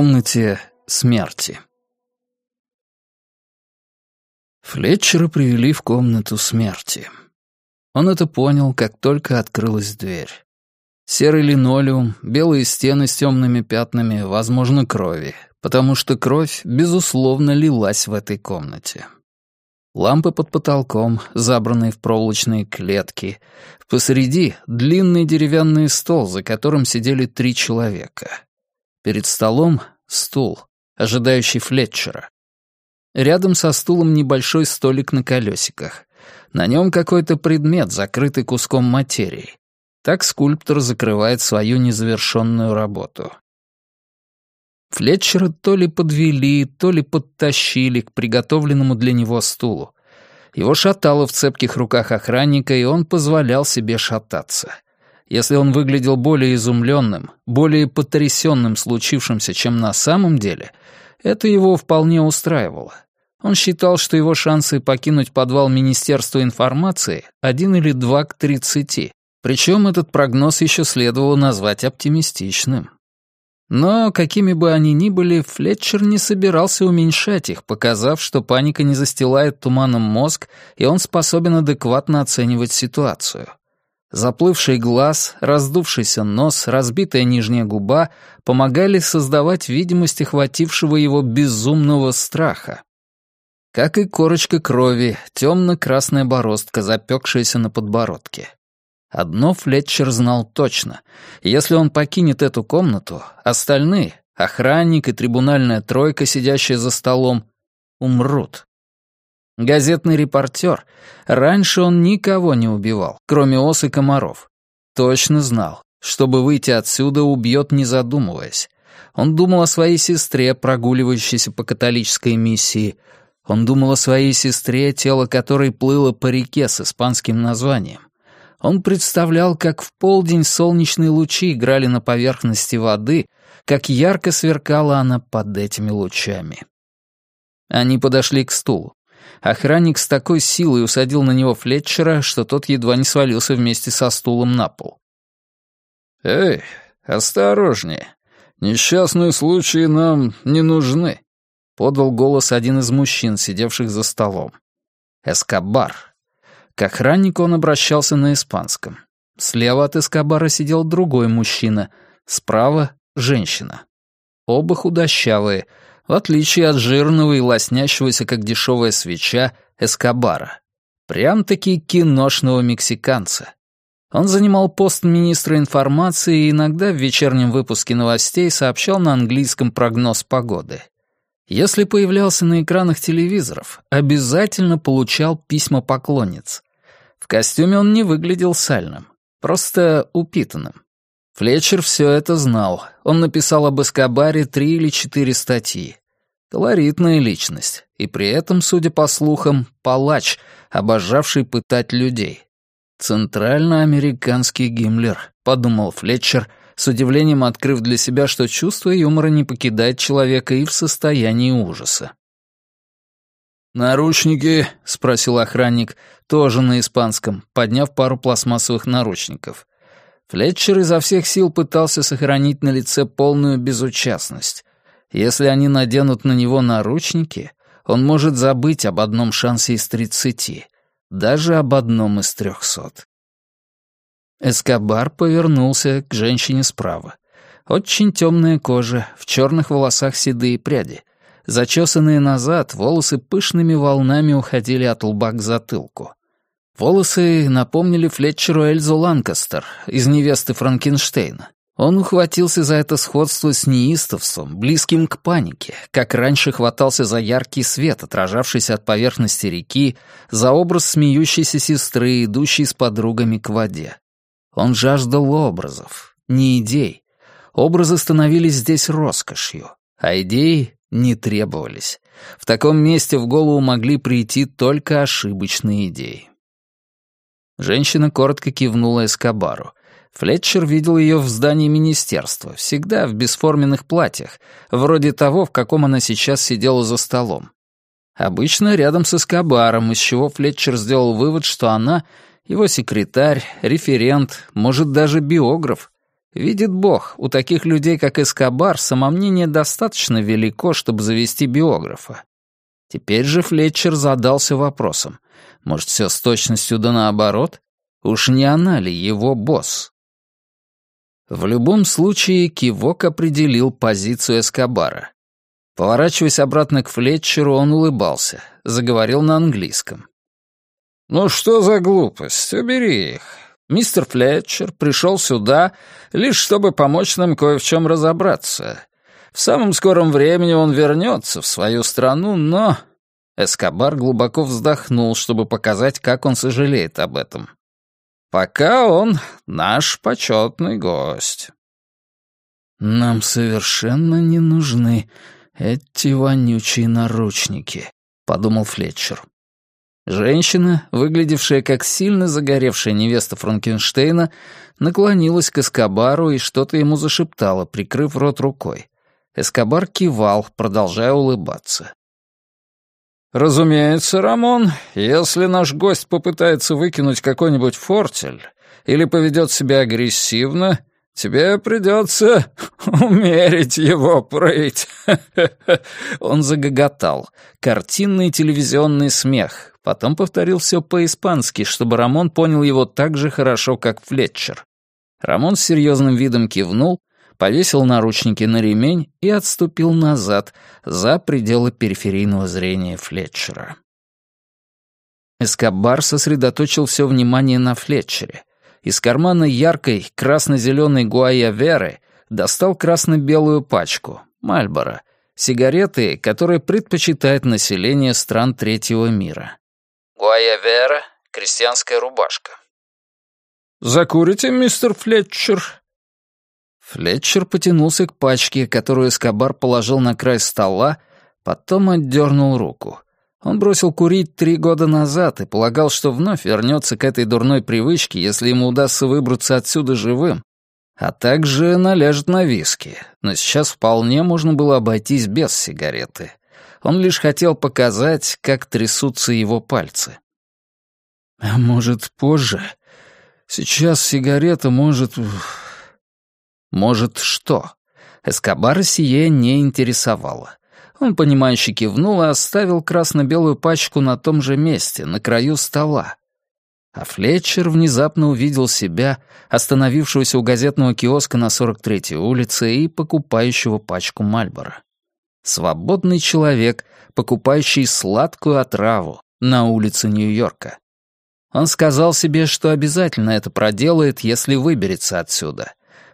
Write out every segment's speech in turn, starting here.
комнате смерти. Флетчера привели в комнату смерти. Он это понял, как только открылась дверь. Серый линолеум, белые стены с темными пятнами, возможно, крови, потому что кровь, безусловно, лилась в этой комнате. Лампы под потолком, забранные в проволочные клетки. Посреди — длинный деревянный стол, за которым сидели три человека. Перед столом — стул, ожидающий Флетчера. Рядом со стулом небольшой столик на колесиках. На нем какой-то предмет, закрытый куском материи. Так скульптор закрывает свою незавершенную работу. Флетчера то ли подвели, то ли подтащили к приготовленному для него стулу. Его шатало в цепких руках охранника, и он позволял себе шататься. Если он выглядел более изумленным, более потрясенным случившимся, чем на самом деле, это его вполне устраивало. Он считал, что его шансы покинуть подвал Министерства информации один или два к тридцати. Причем этот прогноз еще следовало назвать оптимистичным. Но, какими бы они ни были, Флетчер не собирался уменьшать их, показав, что паника не застилает туманом мозг, и он способен адекватно оценивать ситуацию. Заплывший глаз, раздувшийся нос, разбитая нижняя губа помогали создавать видимость охватившего его безумного страха. Как и корочка крови, темно-красная бороздка, запекшаяся на подбородке. Одно Флетчер знал точно. Если он покинет эту комнату, остальные, охранник и трибунальная тройка, сидящая за столом, умрут. Газетный репортер. Раньше он никого не убивал, кроме ос и комаров. Точно знал, чтобы выйти отсюда, убьет, не задумываясь. Он думал о своей сестре, прогуливающейся по католической миссии. Он думал о своей сестре, тело которой плыло по реке с испанским названием. Он представлял, как в полдень солнечные лучи играли на поверхности воды, как ярко сверкала она под этими лучами. Они подошли к стулу. Охранник с такой силой усадил на него Флетчера, что тот едва не свалился вместе со стулом на пол. «Эй, осторожнее. Несчастные случаи нам не нужны», — подал голос один из мужчин, сидевших за столом. Эскобар, к охраннику он обращался на испанском. Слева от Эскобара сидел другой мужчина, справа — женщина. Оба худощавые, в отличие от жирного и лоснящегося, как дешевая свеча, Эскобара. Прям-таки киношного мексиканца. Он занимал пост министра информации и иногда в вечернем выпуске новостей сообщал на английском прогноз погоды. Если появлялся на экранах телевизоров, обязательно получал письма поклонниц. В костюме он не выглядел сальным, просто упитанным. Флетчер все это знал. Он написал об Эскобаре три или четыре статьи. Колоритная личность, и при этом, судя по слухам, палач, обожавший пытать людей. «Центральноамериканский Гиммлер», — подумал Флетчер, с удивлением открыв для себя, что чувство юмора не покидает человека и в состоянии ужаса. «Наручники?» — спросил охранник, тоже на испанском, подняв пару пластмассовых наручников. Флетчер изо всех сил пытался сохранить на лице полную безучастность. Если они наденут на него наручники, он может забыть об одном шансе из тридцати, даже об одном из трехсот. Эскобар повернулся к женщине справа. Очень темная кожа, в черных волосах седые пряди. Зачесанные назад, волосы пышными волнами уходили от лба к затылку. Волосы напомнили Флетчеру Эльзу Ланкастер из «Невесты Франкенштейна». Он ухватился за это сходство с неистовством, близким к панике, как раньше хватался за яркий свет, отражавшийся от поверхности реки, за образ смеющейся сестры, идущей с подругами к воде. Он жаждал образов, не идей. Образы становились здесь роскошью, а идеи не требовались. В таком месте в голову могли прийти только ошибочные идеи. Женщина коротко кивнула Эскобару. Флетчер видел ее в здании министерства, всегда в бесформенных платьях, вроде того, в каком она сейчас сидела за столом. Обычно рядом с Эскобаром, из чего Флетчер сделал вывод, что она его секретарь, референт, может, даже биограф. Видит Бог, у таких людей, как Эскобар, самомнение достаточно велико, чтобы завести биографа. Теперь же Флетчер задался вопросом. Может, все с точностью да наоборот? Уж не она ли его босс? В любом случае, кивок определил позицию Эскобара. Поворачиваясь обратно к Флетчеру, он улыбался, заговорил на английском. «Ну что за глупость? Убери их. Мистер Флетчер пришел сюда лишь чтобы помочь нам кое в чем разобраться. В самом скором времени он вернется в свою страну, но...» Эскобар глубоко вздохнул, чтобы показать, как он сожалеет об этом. «Пока он наш почетный гость». «Нам совершенно не нужны эти вонючие наручники», — подумал Флетчер. Женщина, выглядевшая как сильно загоревшая невеста Франкенштейна, наклонилась к Эскобару и что-то ему зашептала, прикрыв рот рукой. Эскобар кивал, продолжая улыбаться. «Разумеется, Рамон, если наш гость попытается выкинуть какой-нибудь фортель или поведет себя агрессивно, тебе придется умерить его прыть». Он загоготал. Картинный телевизионный смех, Потом повторил все по-испански, чтобы Рамон понял его так же хорошо, как Флетчер. Рамон с серьезным видом кивнул, повесил наручники на ремень и отступил назад, за пределы периферийного зрения Флетчера. Эскобар сосредоточил все внимание на Флетчере. Из кармана яркой красно-зеленой гуайаверы достал красно-белую пачку, Мальборо, сигареты, которые предпочитает население стран третьего мира. Гуайавера, крестьянская рубашка. «Закурите, мистер Флетчер?» Флетчер потянулся к пачке, которую Эскобар положил на край стола, потом отдернул руку. Он бросил курить три года назад и полагал, что вновь вернется к этой дурной привычке, если ему удастся выбраться отсюда живым, а также наляжет на виски. Но сейчас вполне можно было обойтись без сигареты. Он лишь хотел показать, как трясутся его пальцы. А может, позже? Сейчас сигарета может... Может, что? Эскобара сие не интересовало. Он, понимающе кивнул и оставил красно-белую пачку на том же месте, на краю стола. А Флетчер внезапно увидел себя, остановившегося у газетного киоска на 43-й улице и покупающего пачку Мальбора. Свободный человек, покупающий сладкую отраву на улице Нью-Йорка. Он сказал себе, что обязательно это проделает, если выберется отсюда.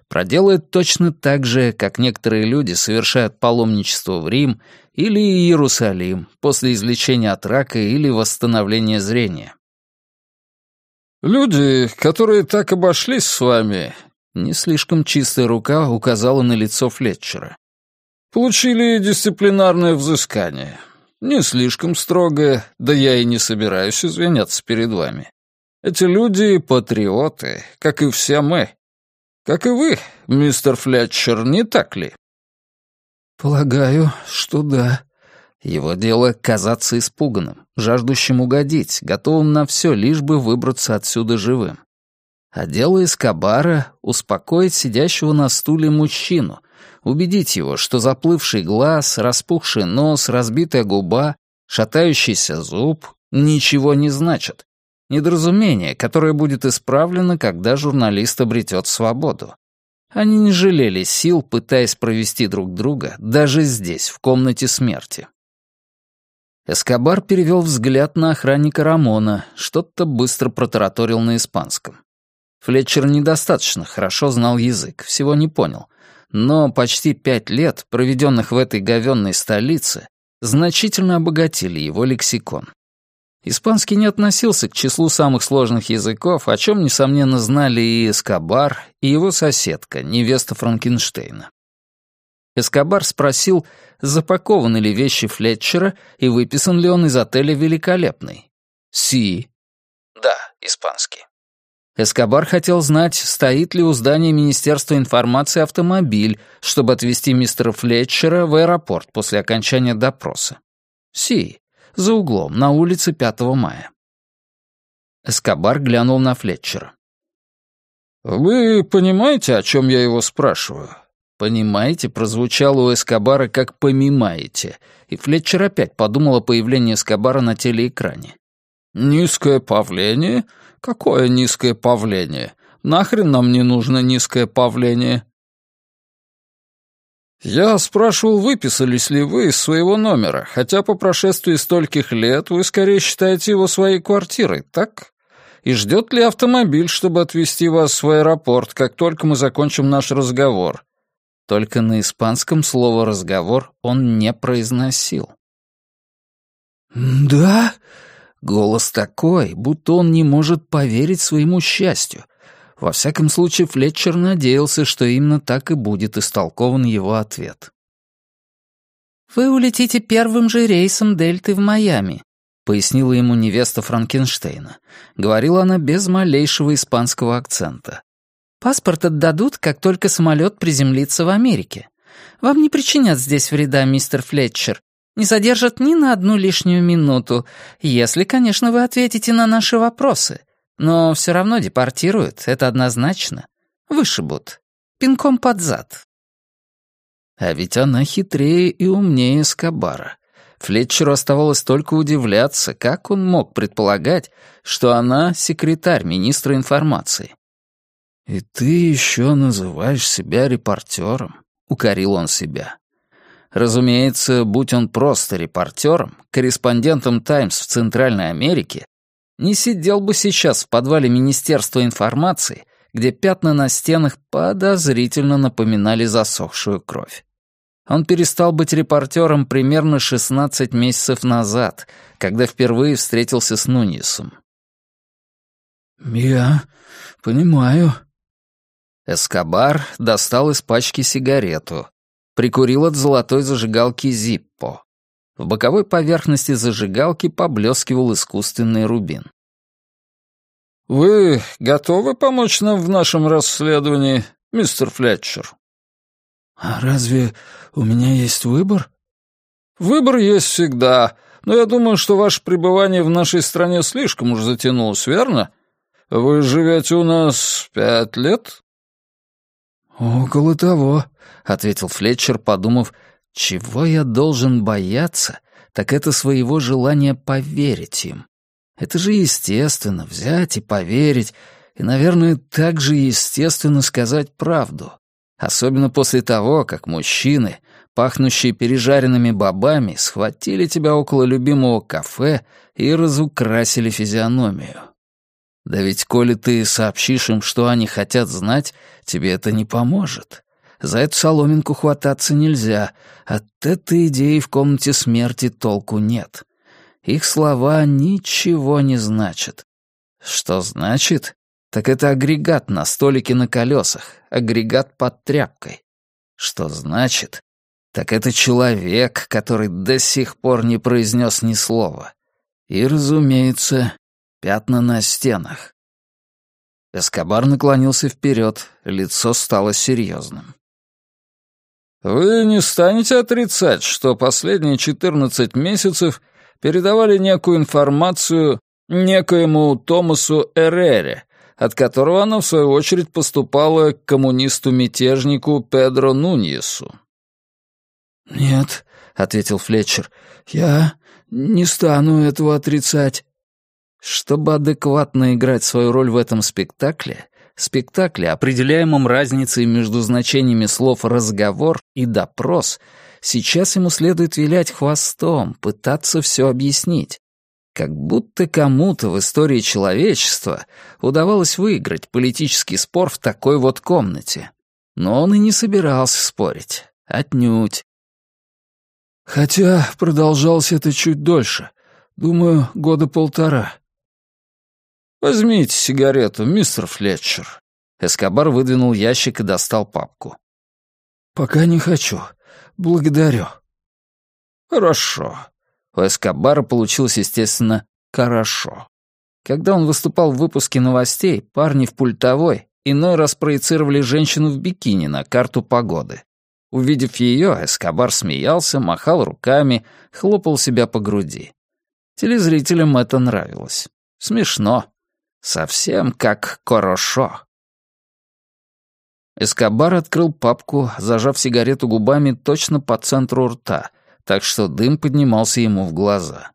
Проделает точно так же, как некоторые люди совершают паломничество в Рим или Иерусалим после излечения от рака или восстановления зрения. «Люди, которые так обошлись с вами...» Не слишком чистая рука указала на лицо Флетчера. Получили дисциплинарное взыскание. Не слишком строгое, да я и не собираюсь извиняться перед вами. Эти люди — патриоты, как и все мы. Как и вы, мистер Флетчер, не так ли? Полагаю, что да. Его дело — казаться испуганным, жаждущим угодить, готовым на все, лишь бы выбраться отсюда живым. А дело Эскобара — успокоить сидящего на стуле мужчину, убедить его, что заплывший глаз, распухший нос, разбитая губа, шатающийся зуб ничего не значат. Недоразумение, которое будет исправлено, когда журналист обретет свободу. Они не жалели сил, пытаясь провести друг друга, даже здесь, в комнате смерти. Эскобар перевел взгляд на охранника Рамона, что-то быстро протараторил на испанском. Флетчер недостаточно хорошо знал язык, всего не понял, но почти пять лет, проведенных в этой говенной столице, значительно обогатили его лексикон. Испанский не относился к числу самых сложных языков, о чем, несомненно, знали и Эскобар, и его соседка, невеста Франкенштейна. Эскобар спросил, запакованы ли вещи Флетчера и выписан ли он из отеля «Великолепный». «Си». «Да, испанский». Эскобар хотел знать, стоит ли у здания Министерства информации автомобиль, чтобы отвезти мистера Флетчера в аэропорт после окончания допроса. Си, за углом, на улице 5 мая. Эскобар глянул на Флетчера. «Вы понимаете, о чем я его спрашиваю?» «Понимаете» прозвучало у Эскобара как «помимаете», и Флетчер опять подумал о появлении Эскобара на телеэкране. «Низкое павление? Какое низкое павление? Нахрен нам не нужно низкое павление?» «Я спрашивал, выписались ли вы из своего номера, хотя по прошествии стольких лет вы скорее считаете его своей квартирой, так? И ждет ли автомобиль, чтобы отвезти вас в аэропорт, как только мы закончим наш разговор?» Только на испанском слово «разговор» он не произносил. «Да?» Голос такой, будто он не может поверить своему счастью — во всяком случае, Флетчер надеялся, что именно так и будет истолкован его ответ. «Вы улетите первым же рейсом Дельты в Майами», — пояснила ему невеста Франкенштейна. Говорила она без малейшего испанского акцента. «Паспорт отдадут, как только самолет приземлится в Америке. Вам не причинят здесь вреда, мистер Флетчер. Не задержат ни на одну лишнюю минуту, если, конечно, вы ответите на наши вопросы. Но все равно депортируют, это однозначно. Вышибут. Пинком под зад. А ведь она хитрее и умнее Скобара. Флетчеру оставалось только удивляться, как он мог предполагать, что она секретарь министра информации. «И ты еще называешь себя репортером?» — укорил он себя. Разумеется, будь он просто репортером, корреспондентом «Таймс» в Центральной Америке, не сидел бы сейчас в подвале Министерства информации, где пятна на стенах подозрительно напоминали засохшую кровь. Он перестал быть репортером примерно 16 месяцев назад, когда впервые встретился с Нунисом. «Я понимаю». Эскобар достал из пачки сигарету, прикурил от золотой зажигалки Зиппо. В боковой поверхности зажигалки поблескивал искусственный рубин. «Вы готовы помочь нам в нашем расследовании, мистер Флетчер?» «А разве у меня есть выбор?» «Выбор есть всегда, но я думаю, что ваше пребывание в нашей стране слишком уж затянулось, верно? Вы живете у нас пять лет?» «Около того», — ответил Флетчер, подумав, чего я должен бояться, так это своего желания поверить им. Это же естественно, взять и поверить, и, наверное, так же естественно сказать правду. Особенно после того, как мужчины, пахнущие пережаренными бобами, схватили тебя около любимого кафе и разукрасили физиономию. Да ведь коли ты сообщишь им, что они хотят знать, тебе это не поможет. За эту соломинку хвататься нельзя. От этой идеи в комнате смерти толку нет. Их слова ничего не значат. Что значит? Так это агрегат на столике на колесах, агрегат под тряпкой. Что значит? Так это человек, который до сих пор не произнес ни слова. И, разумеется, пятна на стенах. Эскобар наклонился вперед, лицо стало серьезным. Вы не станете отрицать, что последние 14 месяцев передавали некую информацию некоему Томасу Эрере, от которого она, в свою очередь, поступала к коммунисту-мятежнику Педро Нуньесу. «Нет», — ответил Флетчер, — «я не стану этого отрицать». Чтобы адекватно играть свою роль в этом спектакле, спектакле, определяемом разницей между значениями слов «разговор» и «допрос», сейчас ему следует вилять хвостом, пытаться все объяснить. Как будто кому-то в истории человечества удавалось выиграть политический спор в такой вот комнате. Но он и не собирался спорить. Отнюдь. Хотя продолжалось это чуть дольше. Думаю, года полтора. «Возьмите сигарету, мистер Флетчер». Эскобар выдвинул ящик и достал папку. «Пока не хочу. Благодарю». «Хорошо». У Эскобара получилось, естественно, «хорошо». Когда он выступал в выпуске новостей, парни в пультовой иной раз проецировали женщину в бикини на карту погоды. Увидев ее, Эскобар смеялся, махал руками, хлопал себя по груди. Телезрителям это нравилось. Смешно. Совсем как хорошо. Эскобар открыл папку, зажав сигарету губами точно по центру рта, так что дым поднимался ему в глаза.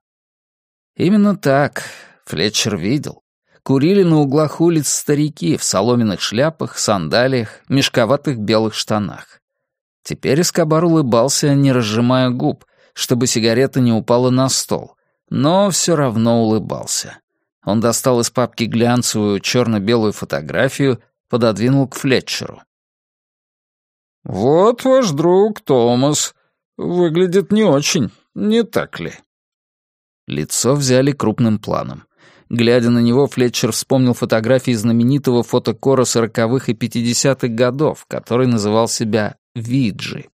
Именно так Флетчер видел. Курили на углах улиц старики в соломенных шляпах, сандалиях, мешковатых белых штанах. Теперь Эскобар улыбался, не разжимая губ, чтобы сигарета не упала на стол, но все равно улыбался. Он достал из папки глянцевую черно-белую фотографию, пододвинул к Флетчеру. «Вот ваш друг Томас. Выглядит не очень, не так ли?» Лицо взяли крупным планом. Глядя на него, Флетчер вспомнил фотографии знаменитого фотокора сороковых и пятидесятых годов, который называл себя Виджи.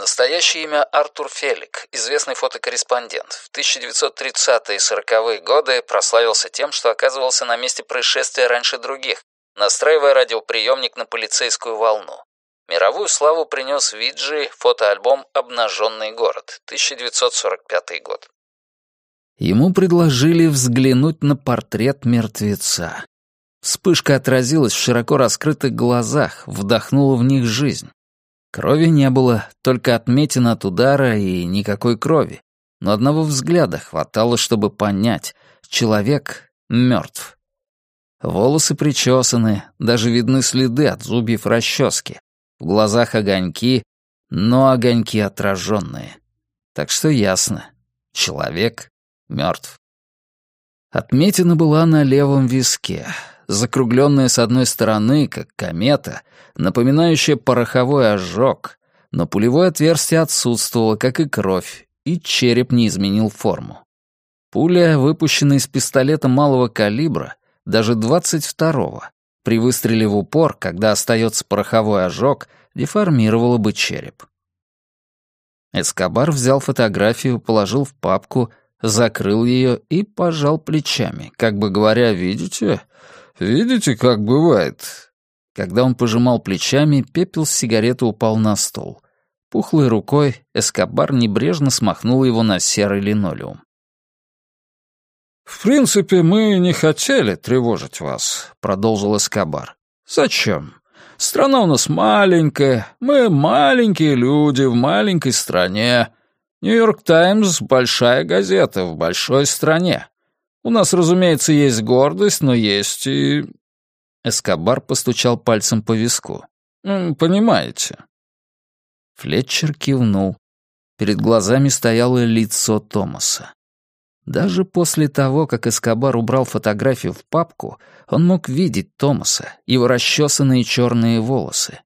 Настоящее имя Артур Фелик, известный фотокорреспондент. В 1930-е и 40-е годы прославился тем, что оказывался на месте происшествия раньше других, настраивая радиоприемник на полицейскую волну. Мировую славу принес Виджи фотоальбом «Обнаженный город», 1945 год. Ему предложили взглянуть на портрет мертвеца. Вспышка отразилась в широко раскрытых глазах, вдохнула в них жизнь. Крови не было, только отметин от удара и никакой крови. Но одного взгляда хватало, чтобы понять — человек мертв. Волосы причесаны, даже видны следы от зубьев расчески. В глазах огоньки, но огоньки отраженные. Так что ясно — человек мертв. Отметина была на левом виске, закругленная с одной стороны, как комета, напоминающая пороховой ожог, но пулевое отверстие отсутствовало, как и кровь, и череп не изменил форму. Пуля, выпущенная из пистолета малого калибра, даже 22-го, при выстреле в упор, когда остается пороховой ожог, деформировала бы череп. Эскобар взял фотографию, положил в папку, закрыл ее и пожал плечами, как бы говоря, «Видите? Видите, как бывает?» Когда он пожимал плечами, пепел с сигареты упал на стол. Пухлой рукой Эскобар небрежно смахнул его на серый линолеум. «В принципе, мы не хотели тревожить вас», — продолжил Эскобар. «Зачем? Страна у нас маленькая, мы маленькие люди в маленькой стране. «Нью-Йорк Таймс» — большая газета в большой стране. У нас, разумеется, есть гордость, но есть и...» Эскобар постучал пальцем по виску. «Понимаете?» Флетчер кивнул. Перед глазами стояло лицо Томаса. Даже после того, как Эскобар убрал фотографию в папку, он мог видеть Томаса, его расчесанные черные волосы.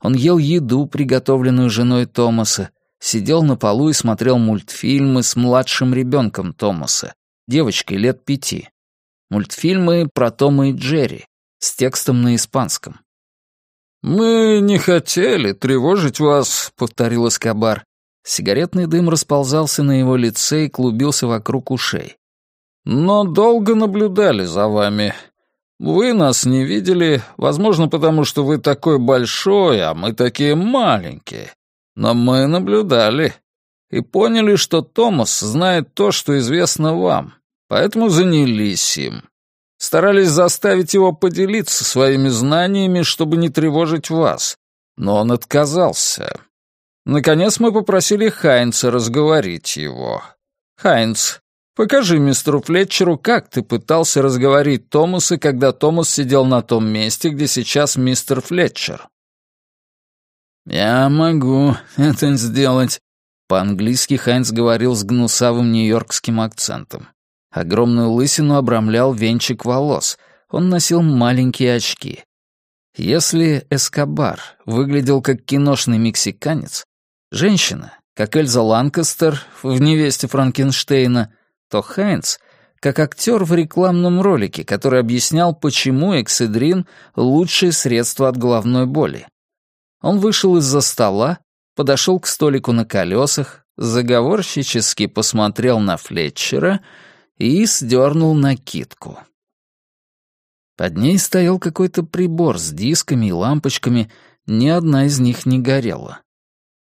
Он ел еду, приготовленную женой Томаса, сидел на полу и смотрел мультфильмы с младшим ребенком Томаса, девочкой лет пяти. Мультфильмы про Тома и Джерри с текстом на испанском. «Мы не хотели тревожить вас», — повторил Эскобар. Сигаретный дым расползался на его лице и клубился вокруг ушей. «Но долго наблюдали за вами. Вы нас не видели, возможно, потому что вы такой большой, а мы такие маленькие. Но мы наблюдали и поняли, что Томас знает то, что известно вам, поэтому занялись им. Старались заставить его поделиться своими знаниями, чтобы не тревожить вас, но он отказался. Наконец мы попросили Хайнца разговорить его. «Хайнц, покажи мистеру Флетчеру, как ты пытался разговорить Томаса, когда Томас сидел на том месте, где сейчас мистер Флетчер». «Я могу это сделать», — по-английски Хайнц говорил с гнусавым нью-йоркским акцентом. Огромную лысину обрамлял венчик волос. Он носил маленькие очки. Если Эскобар выглядел как киношный мексиканец, женщина, как Эльза Ланкастер в «Невесте Франкенштейна», то Хайнц — как актер в рекламном ролике, который объяснял, почему экседрин — лучшее средство от головной боли. Он вышел из-за стола, подошел к столику на колесах, заговорщически посмотрел на Флетчера и сдернул накидку. Под ней стоял какой-то прибор с дисками и лампочками, ни одна из них не горела.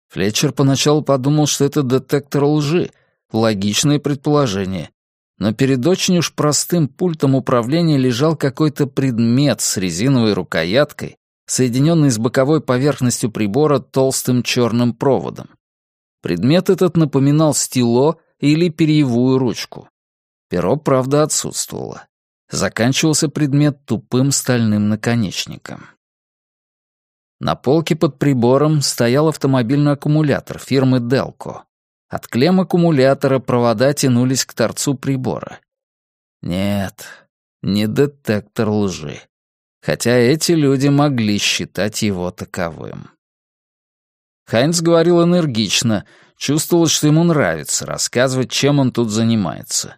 Флетчер поначалу подумал, что это детектор лжи, логичное предположение. Но перед очень уж простым пультом управления лежал какой-то предмет с резиновой рукояткой, соединенный с боковой поверхностью прибора толстым черным проводом. Предмет этот напоминал стило или перьевую ручку. Перо, правда, отсутствовало. Заканчивался предмет тупым стальным наконечником. На полке под прибором стоял автомобильный аккумулятор фирмы Delco. От клем аккумулятора провода тянулись к торцу прибора. Нет, не детектор лжи. Хотя эти люди могли считать его таковым. Хайнц говорил энергично, чувствовалось, что ему нравится рассказывать, чем он тут занимается.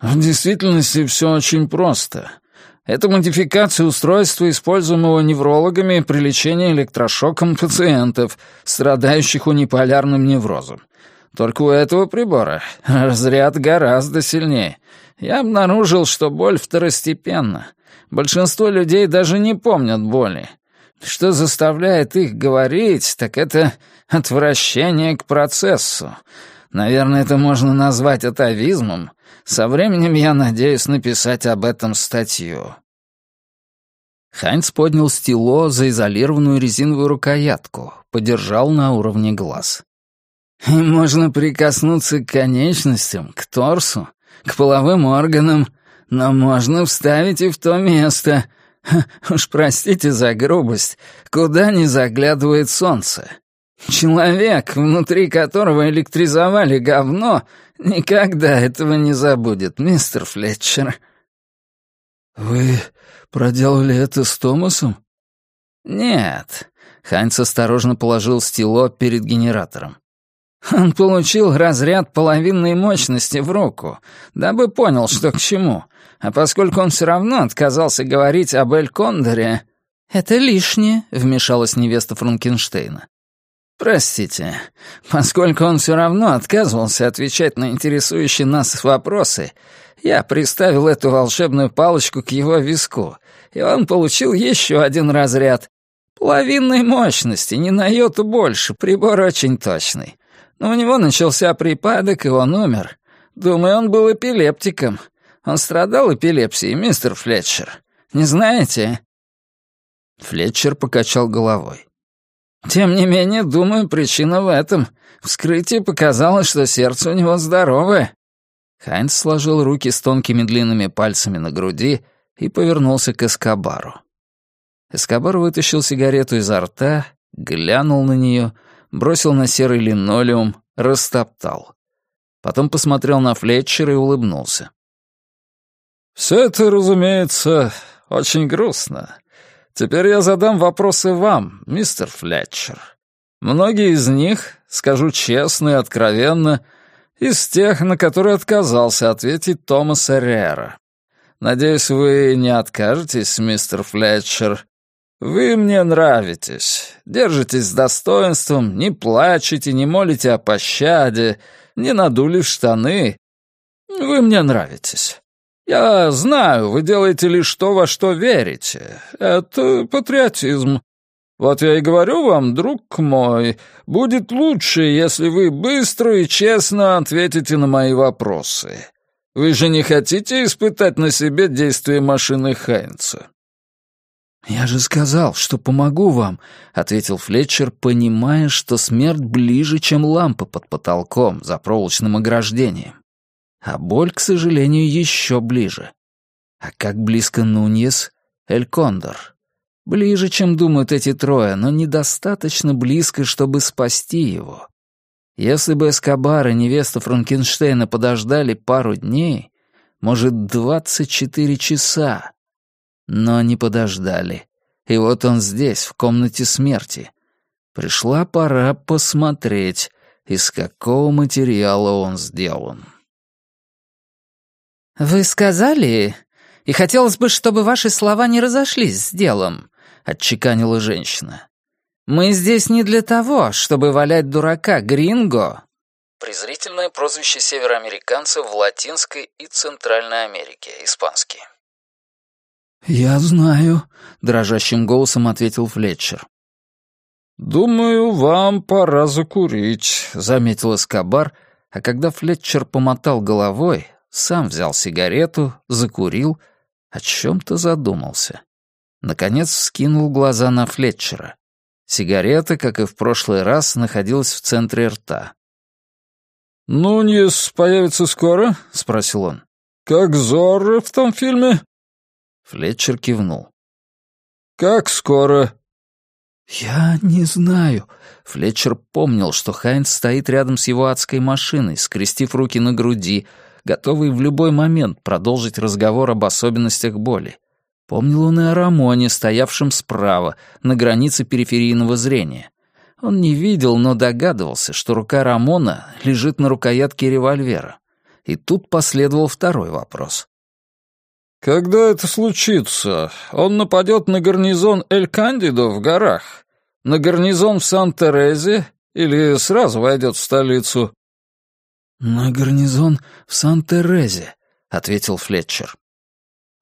В действительности все очень просто. Это модификация устройства, используемого неврологами при лечении электрошоком пациентов, страдающих униполярным неврозом. Только у этого прибора разряд гораздо сильнее. Я обнаружил, что боль второстепенна. Большинство людей даже не помнят боли. Что заставляет их говорить, так это отвращение к процессу. Наверное, это можно назвать атовизмом, со временем я надеюсь написать об этом статью». Хайнц поднял стело за изолированную резиновую рукоятку, подержал на уровне глаз. И можно прикоснуться к конечностям, к торсу, к половым органам, но можно вставить и в то место. Уж простите за грубость, куда не заглядывает солнце. Человек, внутри которого электризовали говно, никогда этого не забудет, мистер Флетчер. Вы проделали это с Томасом? Нет. Хайнц осторожно положил стело перед генератором. Он получил разряд половинной мощности в руку, дабы понял, что к чему. А поскольку он все равно отказался говорить об Эль Кондоре... «Это лишнее», — вмешалась невеста Франкенштейна. «Простите, поскольку он все равно отказывался отвечать на интересующие нас вопросы, я приставил эту волшебную палочку к его виску, и он получил еще один разряд. Половинной мощности, не на йоту больше, прибор очень точный. Но у него начался припадок, и он умер. Думаю, он был эпилептиком. Он страдал эпилепсией, мистер Флетчер. Не знаете?» Флетчер покачал головой. Тем не менее, думаю, причина в этом. Вскрытие показало, что сердце у него здоровое». Хайнц сложил руки с тонкими длинными пальцами на груди и повернулся к Эскобару. Эскобар вытащил сигарету изо рта, глянул на нее, бросил на серый линолеум, растоптал. Потом посмотрел на Флетчера и улыбнулся. «Все это, разумеется, очень грустно. Теперь я задам вопросы вам, мистер Флетчер. Многие из них, скажу честно и откровенно, из тех, на которые отказался ответить Томас Эррера. Надеюсь, вы не откажетесь, мистер Флетчер. Вы мне нравитесь. Держитесь с достоинством, не плачете, не молите о пощаде, не надули в штаны. Вы мне нравитесь. «Я знаю, вы делаете лишь то, во что верите. Это патриотизм. Вот я и говорю вам, друг мой, будет лучше, если вы быстро и честно ответите на мои вопросы. Вы же не хотите испытать на себе действие машины Хайнца?» «Я же сказал, что помогу вам», — ответил Флетчер, понимая, что смерть ближе, чем лампа под потолком за проволочным ограждением. А боль, к сожалению, еще ближе. А как близко Нуньес, Эль Кондор? Ближе, чем думают эти трое, но недостаточно близко, чтобы спасти его. Если бы Эскобар и невеста Франкенштейна подождали пару дней, может, двадцать четыре часа. Но не подождали. И вот он здесь, в комнате смерти. Пришла пора посмотреть, из какого материала он сделан. «Вы сказали, и хотелось бы, чтобы ваши слова не разошлись с делом», — отчеканила женщина. «Мы здесь не для того, чтобы валять дурака, гринго». Презрительное прозвище североамериканцев в Латинской и Центральной Америке, испанский. «Я знаю», — дрожащим голосом ответил Флетчер. «Думаю, вам пора закурить», — заметил Эскобар, а когда Флетчер помотал головой, сам взял сигарету, закурил, о чем-то задумался. Наконец скинул глаза на Флетчера. Сигарета, как и в прошлый раз, находилась в центре рта. «Нуньес появится скоро?» — спросил он. «Как Зорро в том фильме?» Флетчер кивнул. «Как скоро?» «Я не знаю». Флетчер помнил, что Хайнц стоит рядом с его адской машиной, скрестив руки на груди, готовый в любой момент продолжить разговор об особенностях боли. Помнил он и о Рамоне, стоявшем справа, на границе периферийного зрения. Он не видел, но догадывался, что рука Рамона лежит на рукоятке револьвера. И тут последовал второй вопрос. «Когда это случится? Он нападет на гарнизон Эль-Кандидо в горах? На гарнизон в Сан-Терезе? Или сразу войдет в столицу?» «На гарнизон в Сан-Терезе», — ответил Флетчер.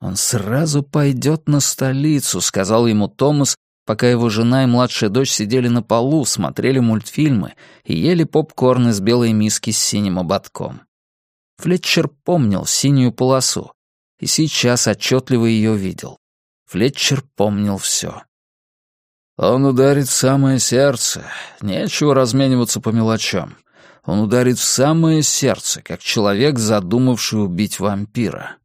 «Он сразу пойдет на столицу», — сказал ему Томас, пока его жена и младшая дочь сидели на полу, смотрели мультфильмы и ели попкорн из белой миски с синим ободком. Флетчер помнил синюю полосу и сейчас отчетливо ее видел. Флетчер помнил все. «Он ударит самое сердце. Нечего размениваться по мелочам. Он ударит в самое сердце, как человек, задумавший убить вампира».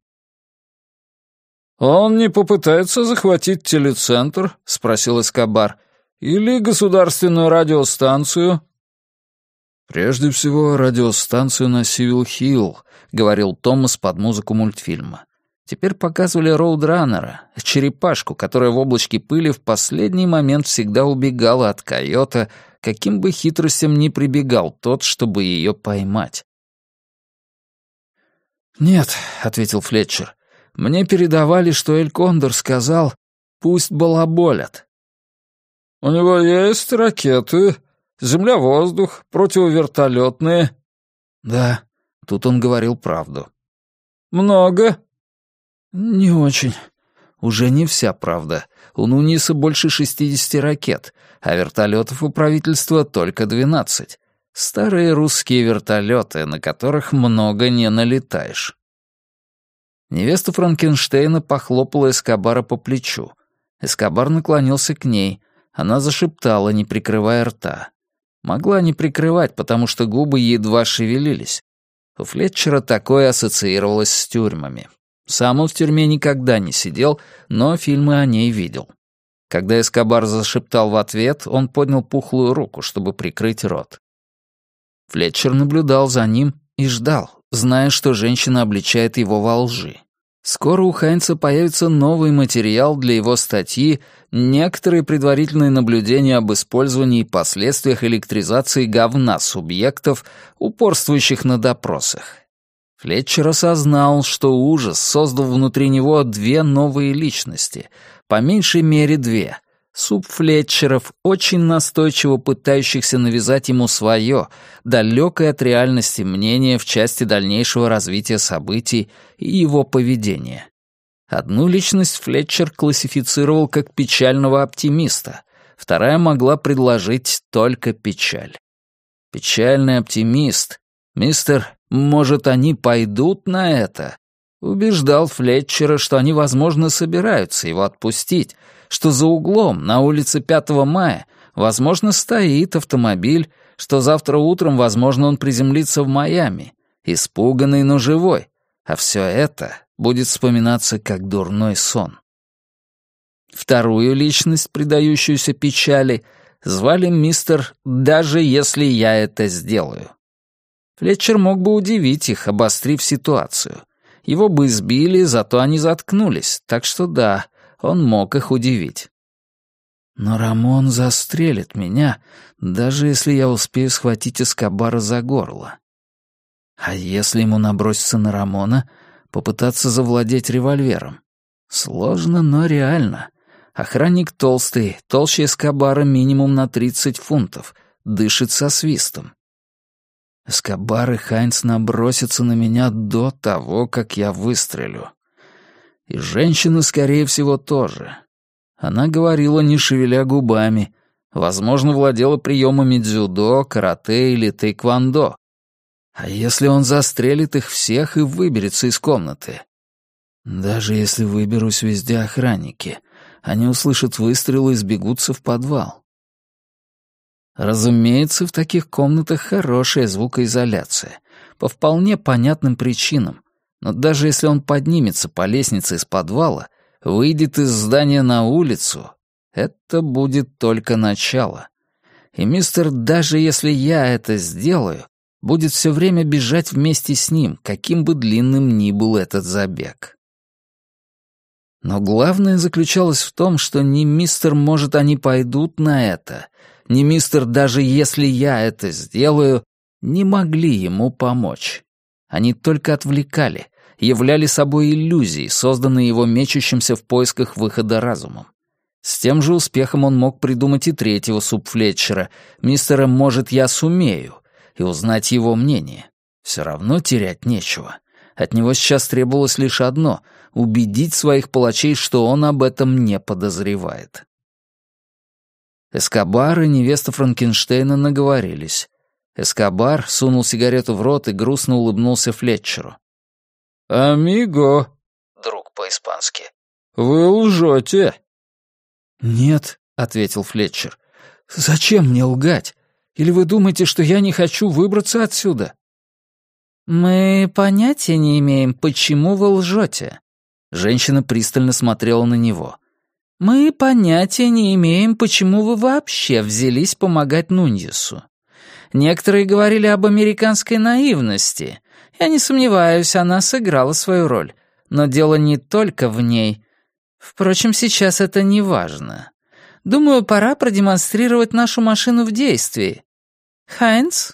«Он не попытается захватить телецентр?» — спросил Эскобар. «Или государственную радиостанцию?» «Прежде всего, радиостанцию на Сивил-Хилл», — говорил Томас под музыку мультфильма. Теперь показывали Роудраннера, черепашку, которая в облачке пыли в последний момент всегда убегала от койота, каким бы хитростям ни прибегал тот, чтобы ее поймать. «Нет», — ответил Флетчер, мне передавали, что Эль Кондор сказал, пусть балаболят. «У него есть ракеты, земля-воздух, противовертолетные». «Да», — тут он говорил правду. «Много?» «Не очень. Уже не вся правда. У Нуниса больше шестидесяти ракет, а вертолетов у правительства только двенадцать. Старые русские вертолеты, на которых много не налетаешь». Невеста Франкенштейна похлопала Эскобара по плечу. Эскобар наклонился к ней. Она зашептала, не прикрывая рта. Могла не прикрывать, потому что губы едва шевелились. У Флетчера такое ассоциировалось с тюрьмами. Сам он в тюрьме никогда не сидел, но фильмы о ней видел. Когда Эскобар зашептал в ответ, он поднял пухлую руку, чтобы прикрыть рот. Флетчер наблюдал за ним и ждал, зная, что женщина обличает его во лжи. Скоро у Хайнца появится новый материал для его статьи «Некоторые предварительные наблюдения об использовании и последствиях электризации говна субъектов, упорствующих на допросах». Флетчер осознал, что ужас создал внутри него две новые личности, по меньшей мере две — субфлетчеров, очень настойчиво пытающихся навязать ему свое, далекое от реальности мнение в части дальнейшего развития событий и его поведения. Одну личность Флетчер классифицировал как печального оптимиста, вторая могла предложить только печаль. Печальный оптимист, мистер, может, они пойдут на это? Убеждал Флетчера, что они, возможно, собираются его отпустить, что за углом на улице 5 мая, возможно, стоит автомобиль, что завтра утром, возможно, он приземлится в Майами, испуганный, но живой, а все это будет вспоминаться как дурной сон. Вторую личность, предающуюся печали, звали мистер «Даже если я это сделаю». Флетчер мог бы удивить их, обострив ситуацию. Его бы избили, зато они заткнулись, так что да, он мог их удивить. Но Рамон застрелит меня, даже если я успею схватить Эскобара за горло. А если ему наброситься на Рамона, попытаться завладеть револьвером? Сложно, но реально. Охранник толстый, толще Эскобара минимум на 30 фунтов, дышит со свистом. Эскобар и Хайнц набросятся на меня до того, как я выстрелю. И женщина, скорее всего, тоже. Она говорила, не шевеля губами. Возможно, владела приемами дзюдо, карате или тайквандо. А если он застрелит их всех и выберется из комнаты? Даже если выберусь везде охранники, Они услышат выстрелы и сбегутся в подвал. Разумеется, в таких комнатах хорошая звукоизоляция. По вполне понятным причинам. Но даже если он поднимется по лестнице из подвала, выйдет из здания на улицу, это будет только начало. И мистер, даже если я это сделаю, будет все время бежать вместе с ним, каким бы длинным ни был этот забег. Но главное заключалось в том, что ни мистер, может, они пойдут на это, ни мистер, даже если я это сделаю, не могли ему помочь. Они только отвлекали, являли собой иллюзии, созданные его мечущимся в поисках выхода разумом. С тем же успехом он мог придумать и третьего субфлетчера, мистера «Может, я сумею», и узнать его мнение. Все равно терять нечего. От него сейчас требовалось лишь одно — убедить своих палачей, что он об этом не подозревает. Эскобар и невеста Франкенштейна наговорились. Эскобар сунул сигарету в рот и грустно улыбнулся Флетчеру. «Амиго», — друг по-испански, — «вы лжете». «Нет», — ответил Флетчер. «Зачем мне лгать? Или вы думаете, что я не хочу выбраться отсюда?» «Мы понятия не имеем, почему вы лжете». Женщина пристально смотрела на него. «Мы понятия не имеем, почему вы вообще взялись помогать Нуньесу. Некоторые говорили об американской наивности. Я не сомневаюсь, она сыграла свою роль. Но дело не только в ней. Впрочем, сейчас это не важно. Думаю, пора продемонстрировать нашу машину в действии. Хайнц?»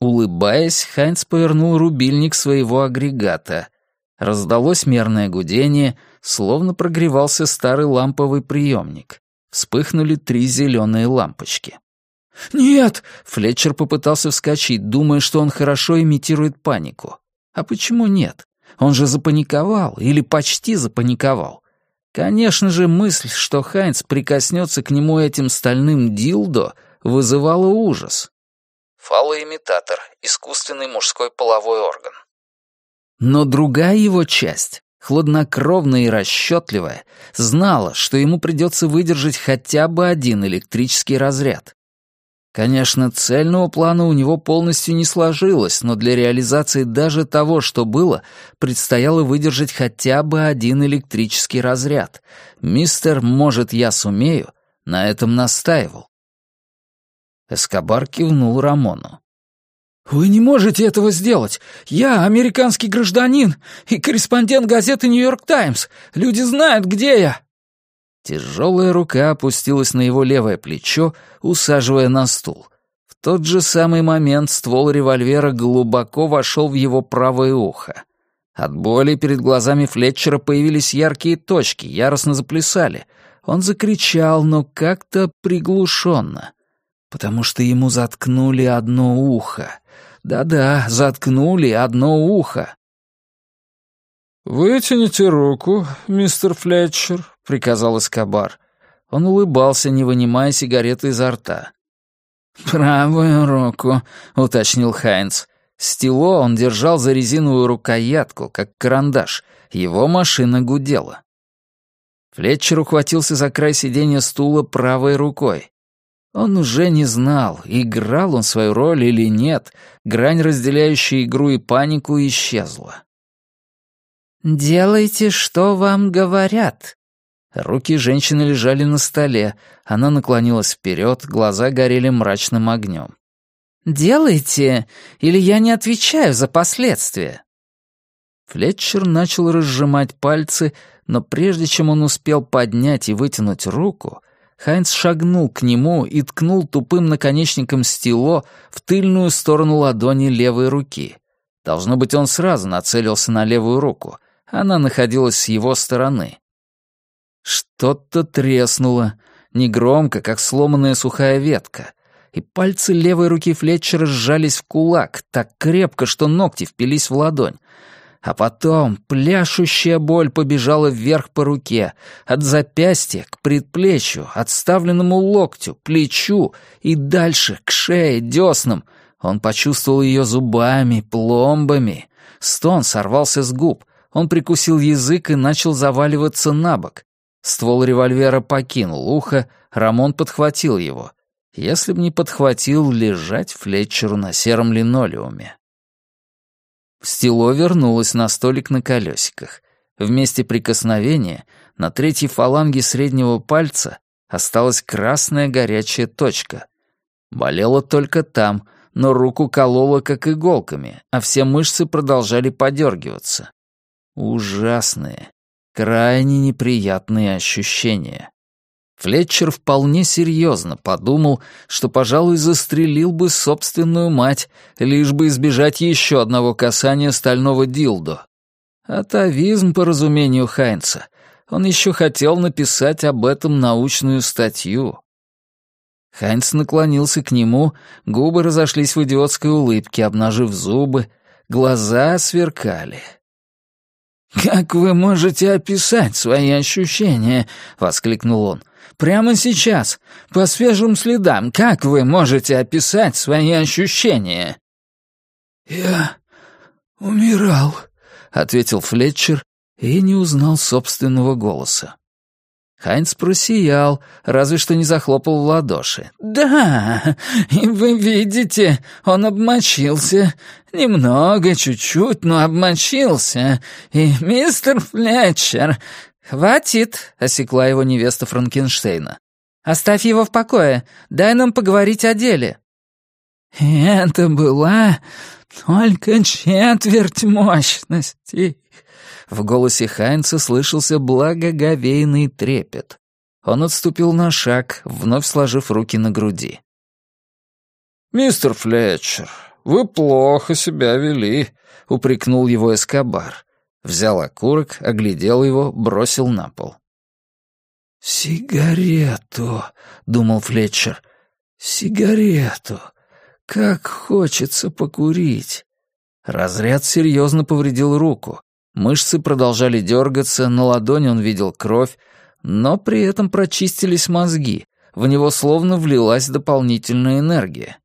Улыбаясь, Хайнц повернул рубильник своего агрегата. Раздалось мерное гудение, словно прогревался старый ламповый приемник. Вспыхнули три зеленые лампочки. «Нет!» — Флетчер попытался вскочить, думая, что он хорошо имитирует панику. А почему нет? Он же запаниковал, или почти запаниковал. Конечно же, мысль, что Хайнц прикоснется к нему этим стальным дилдо, вызывала ужас. Фалоимитатор — искусственный мужской половой орган. Но другая его часть, хладнокровная и расчетливая, знала, что ему придется выдержать хотя бы один электрический разряд. Конечно, цельного плана у него полностью не сложилось, но для реализации даже того, что было, предстояло выдержать хотя бы один электрический разряд. Мистер «Может, я сумею» на этом настаивал. Эскобар кивнул Рамону. «Вы не можете этого сделать. Я американский гражданин и корреспондент газеты «Нью-Йорк Таймс». Люди знают, где я». Тяжелая рука опустилась на его левое плечо, усаживая на стул. В тот же самый момент ствол револьвера глубоко вошел в его правое ухо. От боли перед глазами Флетчера появились яркие точки, яростно заплясали. Он закричал, но как-то приглушенно, потому что ему заткнули одно ухо. Да-да, заткнули одно ухо. «Вытяните руку, мистер Флетчер», — приказал Эскобар. Он улыбался, не вынимая сигареты изо рта. «Правую руку», — уточнил Хайнц. Стило он держал за резиновую рукоятку, как карандаш. Его машина гудела. Флетчер ухватился за край сиденья стула правой рукой. Он уже не знал, играл он свою роль или нет, грань, разделяющая игру и панику, исчезла. «Делайте, что вам говорят». Руки женщины лежали на столе. Она наклонилась вперед, глаза горели мрачным огнем. «Делайте, или я не отвечаю за последствия». Флетчер начал разжимать пальцы, но прежде чем он успел поднять и вытянуть руку, Хайнц шагнул к нему и ткнул тупым наконечником стило в тыльную сторону ладони левой руки. Должно быть, он сразу нацелился на левую руку, она находилась с его стороны. Что-то треснуло, негромко, как сломанная сухая ветка, и пальцы левой руки Флетчера сжались в кулак, так крепко, что ногти впились в ладонь. А потом пляшущая боль побежала вверх по руке, от запястья к предплечью, отставленному локтю, плечу и дальше к шее, деснам. Он почувствовал ее зубами, пломбами. Стон сорвался с губ. Он прикусил язык и начал заваливаться на бок. Ствол револьвера покинул ухо, Рамон подхватил его. Если б не подхватил, лежать Флетчеру на сером линолеуме. Стело вернулось на столик на колесиках. В месте прикосновения на третьей фаланге среднего пальца осталась красная горячая точка. Болело только там, но руку кололо как иголками, а все мышцы продолжали подергиваться. Ужасные, крайне неприятные ощущения. Флетчер вполне серьезно подумал, что, пожалуй, застрелил бы собственную мать, лишь бы избежать еще одного касания стального дилдо. Атовизм, по разумению Хайнца. Он еще хотел написать об этом научную статью. Хайнц наклонился к нему, губы разошлись в идиотской улыбке, обнажив зубы, глаза сверкали. «Как вы можете описать свои ощущения?» — воскликнул он. «Прямо сейчас, по свежим следам, как вы можете описать свои ощущения?» «Я умирал», — ответил Флетчер и не узнал собственного голоса. Хайнц просиял, разве что не захлопал в ладоши. «Да, и вы видите, он обмочился. Немного, чуть-чуть, но обмочился. И мистер Флетчер...» «Хватит», — осекла его невеста Франкенштейна. «Оставь его в покое. Дай нам поговорить о деле». «Это была только четверть мощности», в голосе Хайнца слышался благоговейный трепет. Он отступил на шаг, вновь сложив руки на груди. «Мистер Флетчер, вы плохо себя вели», — упрекнул его Эскобар. Взял окурок, оглядел его, бросил на пол. «Сигарету», — думал Флетчер, — «сигарету. Как хочется покурить». Разряд серьезно повредил руку. Мышцы продолжали дергаться, на ладони он видел кровь, но при этом прочистились мозги, в него словно влилась дополнительная энергия.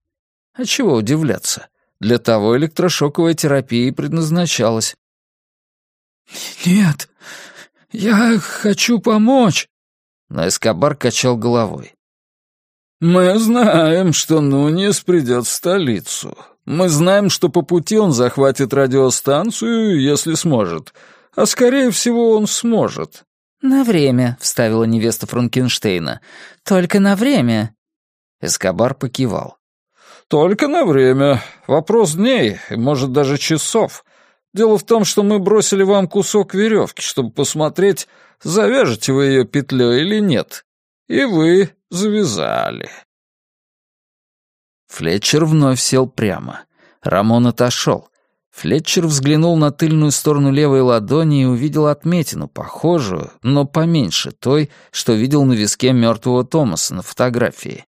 А чего удивляться? Для того электрошоковая терапия и предназначалась. «Нет, я хочу помочь», но Эскобар качал головой. «Мы знаем, что Нунес придет в столицу. Мы знаем, что по пути он захватит радиостанцию, если сможет. А скорее всего, он сможет». «На время», — вставила невеста Франкенштейна. «Только на время». Эскобар покивал. «Только на время. Вопрос дней, может, даже часов. Дело в том, что мы бросили вам кусок веревки, чтобы посмотреть, завяжете вы ее петлей или нет. И вы завязали». Флетчер вновь сел прямо. Рамон отошел. Флетчер взглянул на тыльную сторону левой ладони и увидел отметину, похожую, но поменьше той, что видел на виске мертвого Томаса на фотографии.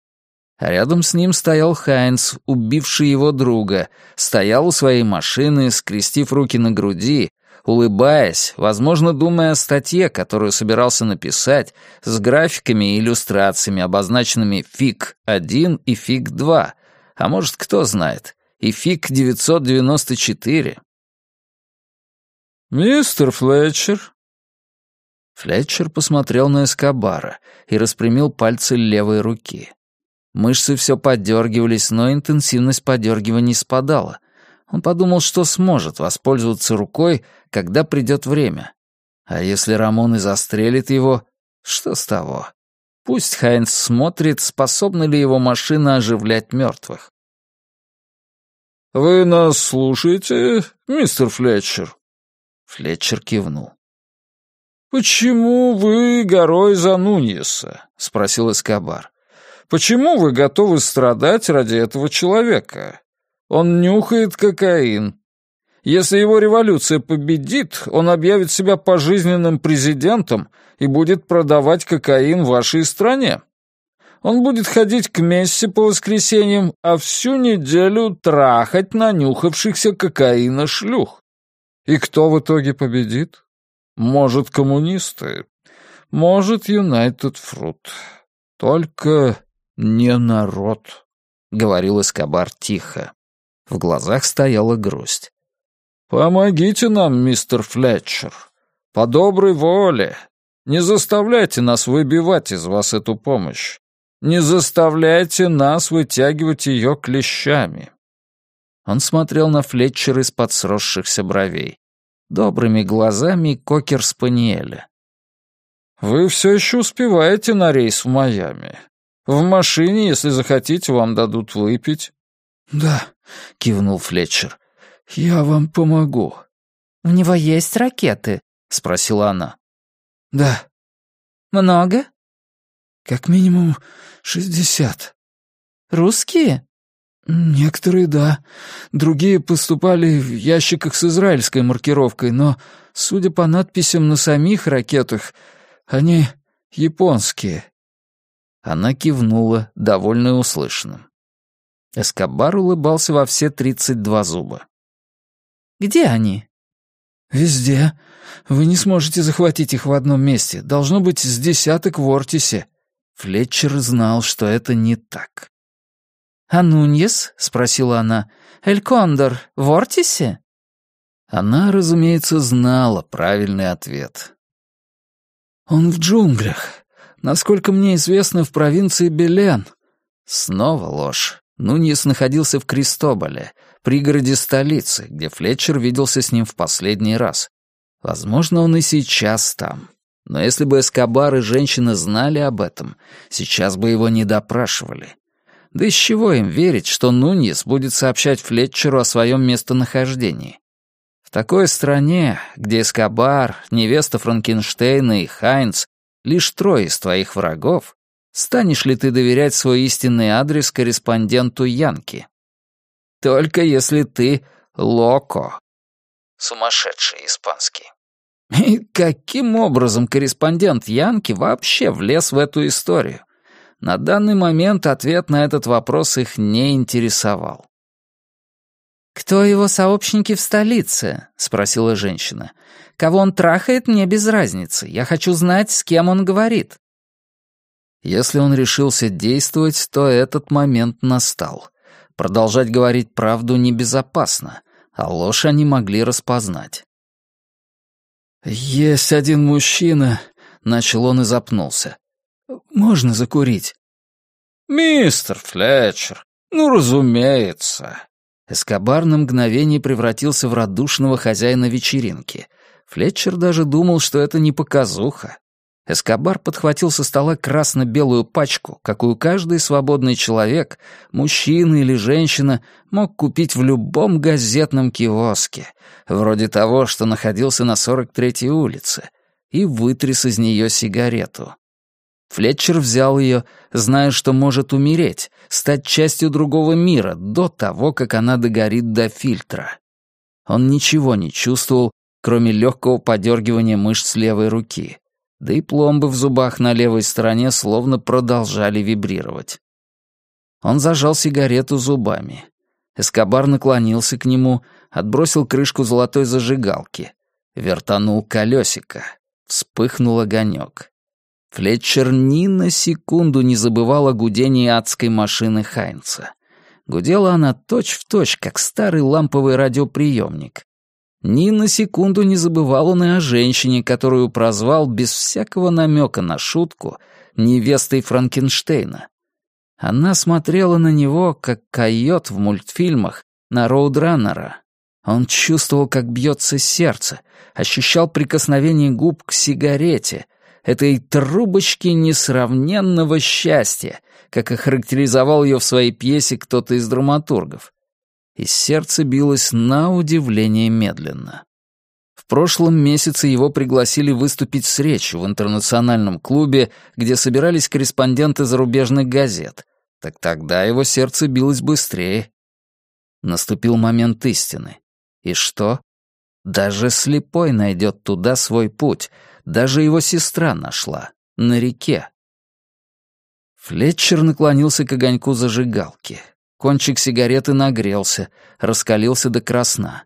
А рядом с ним стоял Хайнс, убивший его друга, стоял у своей машины, скрестив руки на груди, улыбаясь, возможно, думая о статье, которую собирался написать, с графиками и иллюстрациями, обозначенными ФИК-1 и ФИК-2, а может, кто знает, и ФИК-994. «Мистер Флетчер?» Флетчер посмотрел на Эскобара и распрямил пальцы левой руки. Мышцы все подергивались, но интенсивность подергиваний спадала. Он подумал, что сможет воспользоваться рукой, когда придет время. А если Рамон и застрелит его, что с того? Пусть Хайнс смотрит, способна ли его машина оживлять мертвых. «Вы нас слушаете, мистер Флетчер?» Флетчер кивнул. «Почему вы горой за Нуньеса?» — спросил Эскобар. «Почему вы готовы страдать ради этого человека? Он нюхает кокаин, если его революция победит, он объявит себя пожизненным президентом и будет продавать кокаин в вашей стране. Он будет ходить к мессе по воскресеньям, а всю неделю трахать нанюхавшихся кокаина шлюх. И кто в итоге победит? Может, коммунисты, может, Юнайтед Фрут. Только не народ, — говорил Эскобар тихо. В глазах стояла грусть. «Помогите нам, мистер Флетчер. По доброй воле. Не заставляйте нас выбивать из вас эту помощь. Не заставляйте нас вытягивать ее клещами». Он смотрел на Флетчера из-под сросшихся бровей. Добрыми глазами кокер-спаниеля. «Вы все еще успеваете на рейс в Майами. В машине, если захотите, вам дадут выпить». «Да», — кивнул Флетчер. «Я вам помогу». «У него есть ракеты?» — спросила она. «Да». «Много?» «Как минимум шестьдесят». «Русские?» «Некоторые — да. Другие поступали в ящиках с израильской маркировкой, но, судя по надписям на самих ракетах, они японские». Она кивнула, довольная услышанным. Эскобар улыбался во все тридцать два зуба. «Где они?» «Везде. Вы не сможете захватить их в одном месте. Должно быть с десяток в Ортисе». Флетчер знал, что это не так. «А Нуньес?» — спросила она. «Эль Кондор в Ортисе?» Она, разумеется, знала правильный ответ. «Он в джунглях. Насколько мне известно, в провинции Белен». Снова ложь. Нуньес находился в Кристоболе, пригороде столицы, где Флетчер виделся с ним в последний раз. Возможно, он и сейчас там. Но если бы Эскобар и женщина знали об этом, сейчас бы его не допрашивали. Да из чего им верить, что Нуньес будет сообщать Флетчеру о своем местонахождении? В такой стране, где Эскобар, невеста Франкенштейна и Хайнц — лишь трое из твоих врагов, станешь ли ты доверять свой истинный адрес корреспонденту Янки? Только если ты локо. Сумасшедший испанский. И каким образом корреспондент Янки вообще влез в эту историю? На данный момент ответ на этот вопрос их не интересовал. «Кто его сообщники в столице?» — спросила женщина. «Кого он трахает, мне без разницы. Я хочу знать, с кем он говорит». Если он решился действовать, то этот момент настал. Продолжать говорить правду небезопасно, а ложь они могли распознать. «Есть один мужчина», — начал он и запнулся. Можно закурить?» «Мистер Флетчер, ну, разумеется». Эскобар на мгновение превратился в радушного хозяина вечеринки. Флетчер даже думал, что это не показуха. Эскобар подхватил со стола красно-белую пачку, какую каждый свободный человек, мужчина или женщина, мог купить в любом газетном киоске, вроде того, что находился на 43-й улице, и вытряс из нее сигарету. Флетчер взял ее, зная, что может умереть, стать частью другого мира до того, как она догорит до фильтра. Он ничего не чувствовал, кроме легкого подергивания мышц левой руки, да и пломбы в зубах на левой стороне словно продолжали вибрировать. Он зажал сигарету зубами. Эскобар наклонился к нему, отбросил крышку золотой зажигалки. Вертанул колесико. Вспыхнул огонек. Флетчер ни на секунду не забывал о гудении адской машины Хайнца. Гудела она точь-в-точь, точь, как старый ламповый радиоприемник. Ни на секунду не забывал он и о женщине, которую прозвал без всякого намека на шутку невестой Франкенштейна. Она смотрела на него, как койот в мультфильмах, на Роудраннера. Он чувствовал, как бьется сердце, ощущал прикосновение губ к сигарете — этой трубочки несравненного счастья, как охарактеризовал ее в своей пьесе кто-то из драматургов. И сердце билось на удивление медленно. В прошлом месяце его пригласили выступить с речью в интернациональном клубе, где собирались корреспонденты зарубежных газет. Так тогда его сердце билось быстрее. Наступил момент истины. И что? Даже слепой найдет туда свой путь — даже его сестра нашла. На реке. Флетчер наклонился к огоньку зажигалки. Кончик сигареты нагрелся, раскалился до красна.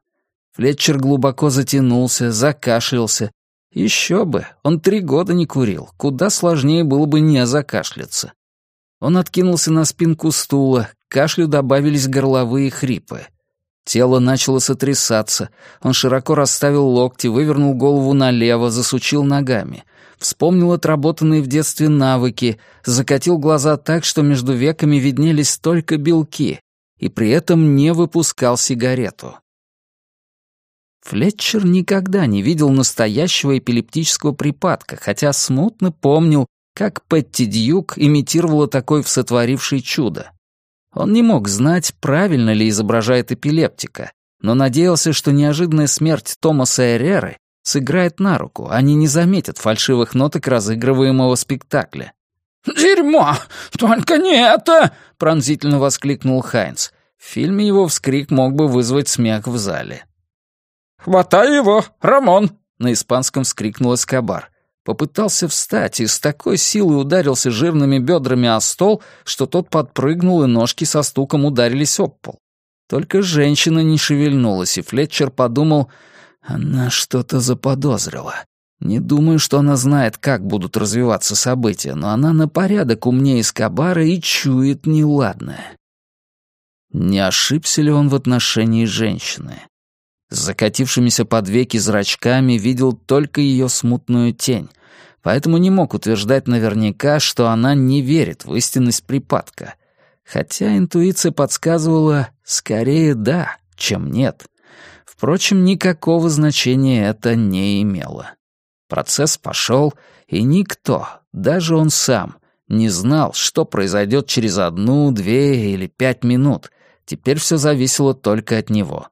Флетчер глубоко затянулся, закашлялся. Еще бы, он три года не курил, куда сложнее было бы не закашляться. Он откинулся на спинку стула, к кашлю добавились горловые хрипы. Тело начало сотрясаться. Он широко расставил локти, вывернул голову налево, засучил ногами. Вспомнил отработанные в детстве навыки, закатил глаза так, что между веками виднелись только белки, и при этом не выпускал сигарету. Флетчер никогда не видел настоящего эпилептического припадка, хотя смутно помнил, как Петти Дьюк имитировала такой в чудо. Он не мог знать, правильно ли изображает эпилептика, но надеялся, что неожиданная смерть Томаса Эреры сыграет на руку, они не заметят фальшивых ноток разыгрываемого спектакля. «Дерьмо! Только не это!» — пронзительно воскликнул Хайнц. В фильме его вскрик мог бы вызвать смех в зале. «Хватай его, Рамон!» — на испанском вскрикнул Эскобар. Попытался встать и с такой силой ударился жирными бедрами о стол, что тот подпрыгнул, и ножки со стуком ударились об пол. Только женщина не шевельнулась, и Флетчер подумал, она что-то заподозрила. Не думаю, что она знает, как будут развиваться события, но она на порядок умнее Эскобара и чует неладное. Не ошибся ли он в отношении женщины? С закатившимися под веки зрачками видел только ее смутную тень, поэтому не мог утверждать наверняка, что она не верит в истинность припадка. Хотя интуиция подсказывала скорее «да», чем «нет». Впрочем, никакого значения это не имело. Процесс пошел, и никто, даже он сам, не знал, что произойдет через одну, две или пять минут. Теперь все зависело только от него.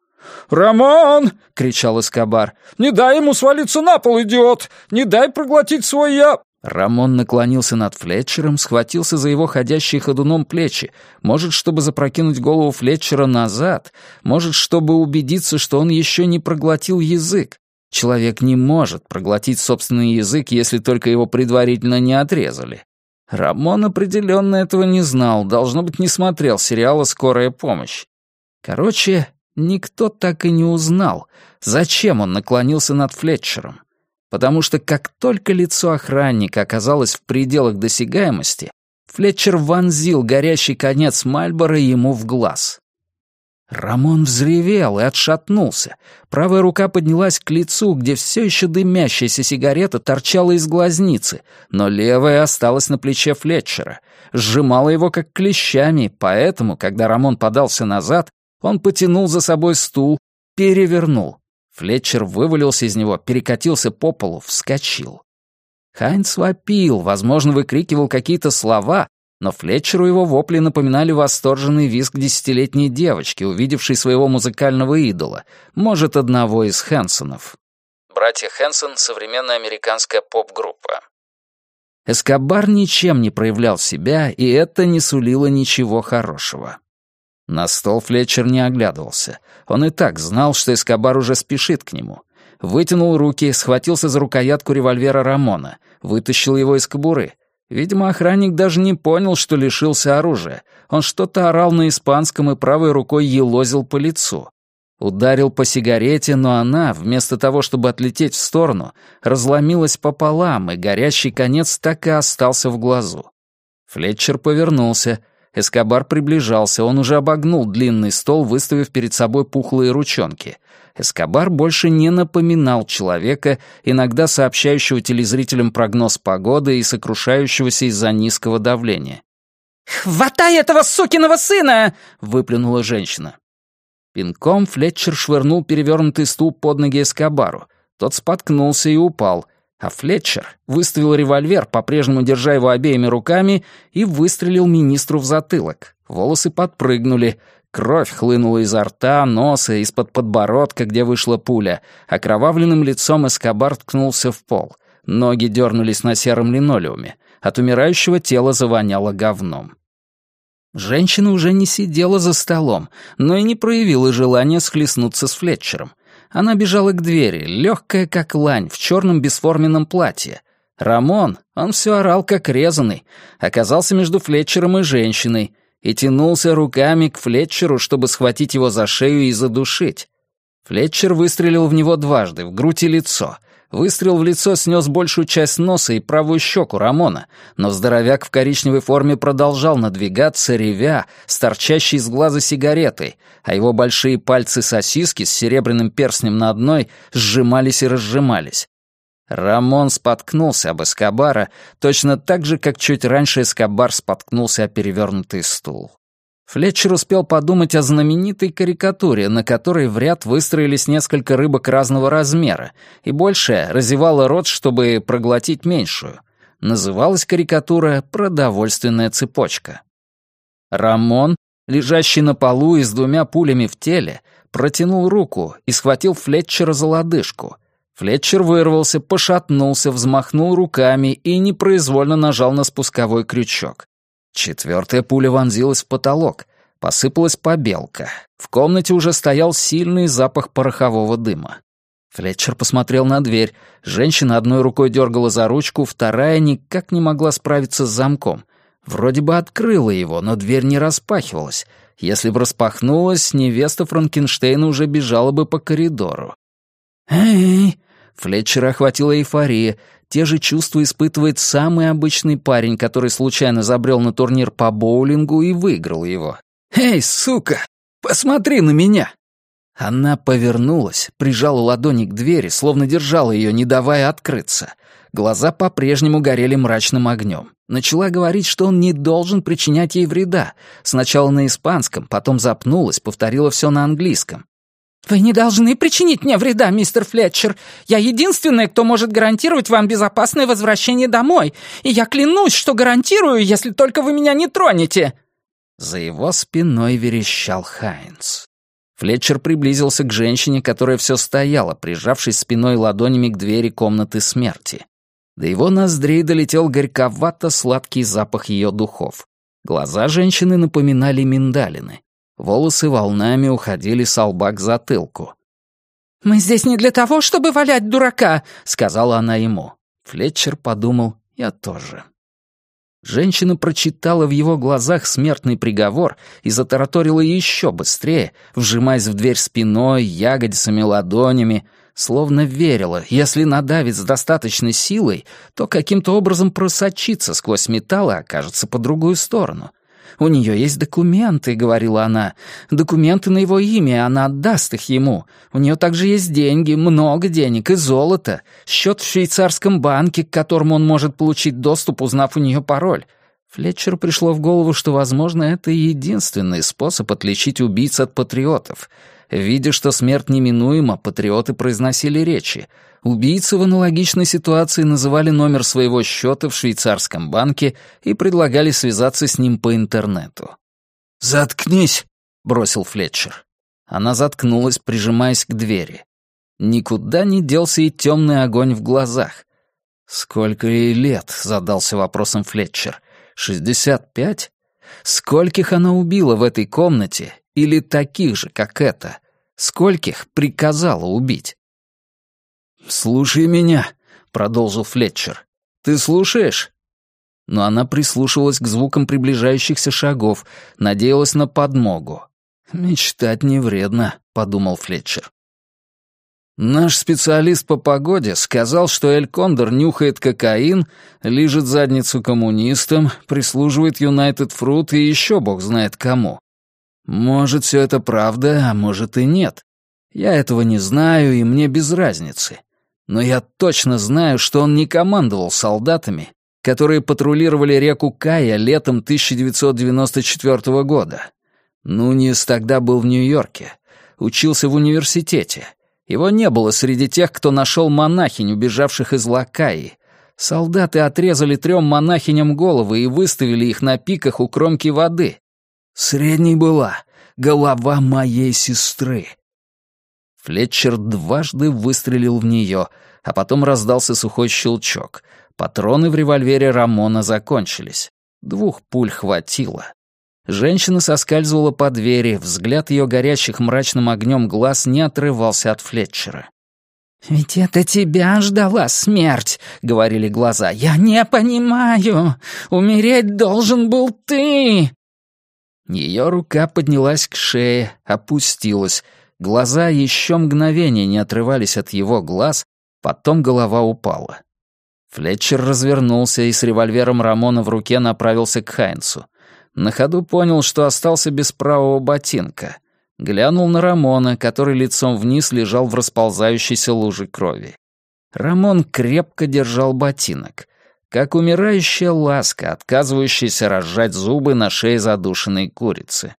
«Рамон!» — кричал Эскобар. «Не дай ему свалиться на пол, идиот! Не дай проглотить свой я...» Рамон наклонился над Флетчером, схватился за его ходящие ходуном плечи, может, чтобы запрокинуть голову Флетчера назад, может, чтобы убедиться, что он еще не проглотил язык. Человек не может проглотить собственный язык, если только его предварительно не отрезали. Рамон определенно этого не знал, должно быть, не смотрел сериала «Скорая помощь». Короче, Никто так и не узнал, зачем он наклонился над Флетчером. Потому что как только лицо охранника оказалось в пределах досягаемости, Флетчер вонзил горящий конец Мальбора ему в глаз. Рамон взревел и отшатнулся. Правая рука поднялась к лицу, где все еще дымящаяся сигарета торчала из глазницы, но левая осталась на плече Флетчера, сжимала его как клещами, поэтому, когда Рамон подался назад, он потянул за собой стул, перевернул. Флетчер вывалился из него, перекатился по полу, вскочил. Хайнц вопил, возможно, выкрикивал какие-то слова, но Флетчеру его вопли напоминали восторженный визг десятилетней девочки, увидевшей своего музыкального идола, может, одного из Хэнсонов. Братья Хэнсон — современная американская поп-группа. Эскобар ничем не проявлял себя, и это не сулило ничего хорошего. На стол Флетчер не оглядывался. Он и так знал, что Эскобар уже спешит к нему. Вытянул руки, схватился за рукоятку револьвера Рамона, вытащил его из кобуры. Видимо, охранник даже не понял, что лишился оружия. Он что-то орал на испанском и правой рукой елозил по лицу. Ударил по сигарете, но она, вместо того, чтобы отлететь в сторону, разломилась пополам, и горящий конец так и остался в глазу. Флетчер повернулся — Эскобар приближался, он уже обогнул длинный стол, выставив перед собой пухлые ручонки. Эскобар больше не напоминал человека, иногда сообщающего телезрителям прогноз погоды и сокрушающегося из-за низкого давления. «Хватай этого сукиного сына!» — выплюнула женщина. Пинком Флетчер швырнул перевернутый стул под ноги Эскобару. Тот споткнулся и упал — а Флетчер выставил револьвер, по-прежнему держа его обеими руками, и выстрелил министру в затылок. Волосы подпрыгнули, кровь хлынула изо рта, носа, из-под подбородка, где вышла пуля. Окровавленным лицом Эскобар ткнулся в пол. Ноги дернулись на сером линолеуме. От умирающего тела завоняло говном. Женщина уже не сидела за столом, но и не проявила желания схлестнуться с Флетчером. Она бежала к двери, легкая как лань, в черном бесформенном платье. Рамон, он все орал как резанный, оказался между Флетчером и женщиной и тянулся руками к Флетчеру, чтобы схватить его за шею и задушить. Флетчер выстрелил в него дважды, в грудь и лицо. Выстрел в лицо снес большую часть носа и правую щеку Рамона, но здоровяк в коричневой форме продолжал надвигаться, ревя, с торчащей из глаза сигаретой, а его большие пальцы сосиски с серебряным перстнем на одной сжимались и разжимались. Рамон споткнулся об Эскобара, точно так же, как чуть раньше Эскобар споткнулся о перевернутый стул. Флетчер успел подумать о знаменитой карикатуре, на которой в ряд выстроились несколько рыбок разного размера, и большая разевала рот, чтобы проглотить меньшую. Называлась карикатура «Продовольственная цепочка». Рамон, лежащий на полу и с двумя пулями в теле, протянул руку и схватил Флетчера за лодыжку. Флетчер вырвался, пошатнулся, взмахнул руками и непроизвольно нажал на спусковой крючок. Четвертая пуля вонзилась в потолок. Посыпалась побелка. В комнате уже стоял сильный запах порохового дыма. Флетчер посмотрел на дверь. Женщина одной рукой дергала за ручку, вторая никак не могла справиться с замком. Вроде бы открыла его, но дверь не распахивалась. Если бы распахнулась, невеста Франкенштейна уже бежала бы по коридору. «Эй!» Флетчера охватила эйфория. Те же чувства испытывает самый обычный парень, который случайно забрел на турнир по боулингу и выиграл его. «Эй, сука, посмотри на меня!» Она повернулась, прижала ладони к двери, словно держала ее, не давая открыться. Глаза по-прежнему горели мрачным огнем. Начала говорить, что он не должен причинять ей вреда. Сначала на испанском, потом запнулась, повторила все на английском. «Вы не должны причинить мне вреда, мистер Флетчер. Я единственная, кто может гарантировать вам безопасное возвращение домой. И я клянусь, что гарантирую, если только вы меня не тронете». За его спиной верещал Хайнц. Флетчер приблизился к женщине, которая все стояла, прижавшись спиной ладонями к двери комнаты смерти. До его ноздрей долетел горьковато-сладкий запах ее духов. Глаза женщины напоминали миндалины. Волосы волнами уходили с лба к затылку. «Мы здесь не для того, чтобы валять дурака», — сказала она ему. Флетчер подумал, я тоже. Женщина прочитала в его глазах смертный приговор и затараторила еще быстрее, вжимаясь в дверь спиной, ягодицами, ладонями, словно верила, если надавить с достаточной силой, то каким-то образом просочится сквозь металл и окажется по другую сторону. «У нее есть документы», — говорила она. «Документы на его имя, она отдаст их ему. У нее также есть деньги, много денег и золото. Счет в швейцарском банке, к которому он может получить доступ, узнав у нее пароль». Флетчеру пришло в голову, что, возможно, это единственный способ отличить убийц от патриотов. Видя, что смерть неминуема, патриоты произносили речи — Убийцы в аналогичной ситуации называли номер своего счета в швейцарском банке и предлагали связаться с ним по интернету. «Заткнись!» — бросил Флетчер. Она заткнулась, прижимаясь к двери. Никуда не делся и темный огонь в глазах. «Сколько ей лет?» — задался вопросом Флетчер. «Шестьдесят пять? Скольких она убила в этой комнате? Или таких же, как эта? Скольких приказала убить?» «Слушай меня», — продолжил Флетчер. «Ты слушаешь?» Но она прислушивалась к звукам приближающихся шагов, надеялась на подмогу. «Мечтать не вредно», — подумал Флетчер. Наш специалист по погоде сказал, что Эль Кондор нюхает кокаин, лижет задницу коммунистам, прислуживает Юнайтед Фрут и еще бог знает кому. Может, все это правда, а может и нет. Я этого не знаю, и мне без разницы но я точно знаю, что он не командовал солдатами, которые патрулировали реку Кая летом 1994 года. Нунис тогда был в Нью-Йорке, учился в университете. Его не было среди тех, кто нашел монахинь, убежавших из Лакаи. Солдаты отрезали трем монахиням головы и выставили их на пиках у кромки воды. Средней была голова моей сестры. Флетчер дважды выстрелил в нее, а потом раздался сухой щелчок. Патроны в револьвере Рамона закончились. Двух пуль хватило. Женщина соскальзывала по двери, взгляд ее горящих мрачным огнем глаз не отрывался от Флетчера. «Ведь это тебя ждала смерть», — говорили глаза. «Я не понимаю. Умереть должен был ты». Ее рука поднялась к шее, опустилась, Глаза еще мгновение не отрывались от его глаз, Потом голова упала. Флетчер развернулся и с револьвером Рамона в руке направился к Хайнцу. На ходу понял, что остался без правого ботинка. Глянул на Рамона, который лицом вниз лежал в расползающейся луже крови. Рамон крепко держал ботинок, как умирающая ласка, отказывающаяся разжать зубы на шее задушенной курицы.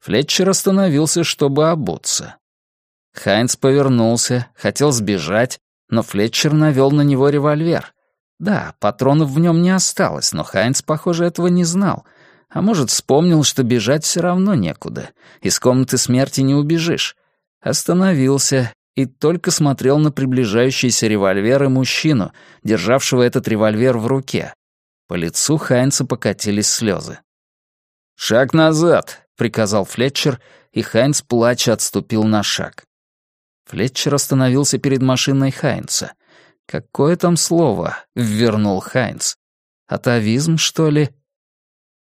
Флетчер остановился, чтобы обуться. Хайнц повернулся, хотел сбежать, но Флетчер навел на него револьвер. Да, патронов в нем не осталось, но Хайнц, похоже, этого не знал. А может, вспомнил, что бежать все равно некуда. Из комнаты смерти не убежишь. Остановился и только смотрел на приближающийся револьвер и мужчину, державшего этот револьвер в руке. По лицу Хайнца покатились слезы. «Шаг назад!» — приказал Флетчер, и Хайнц, плача, отступил на шаг. Флетчер остановился перед машиной Хайнца. Какое там слово ввернул Хайнц? Атовизм, что ли?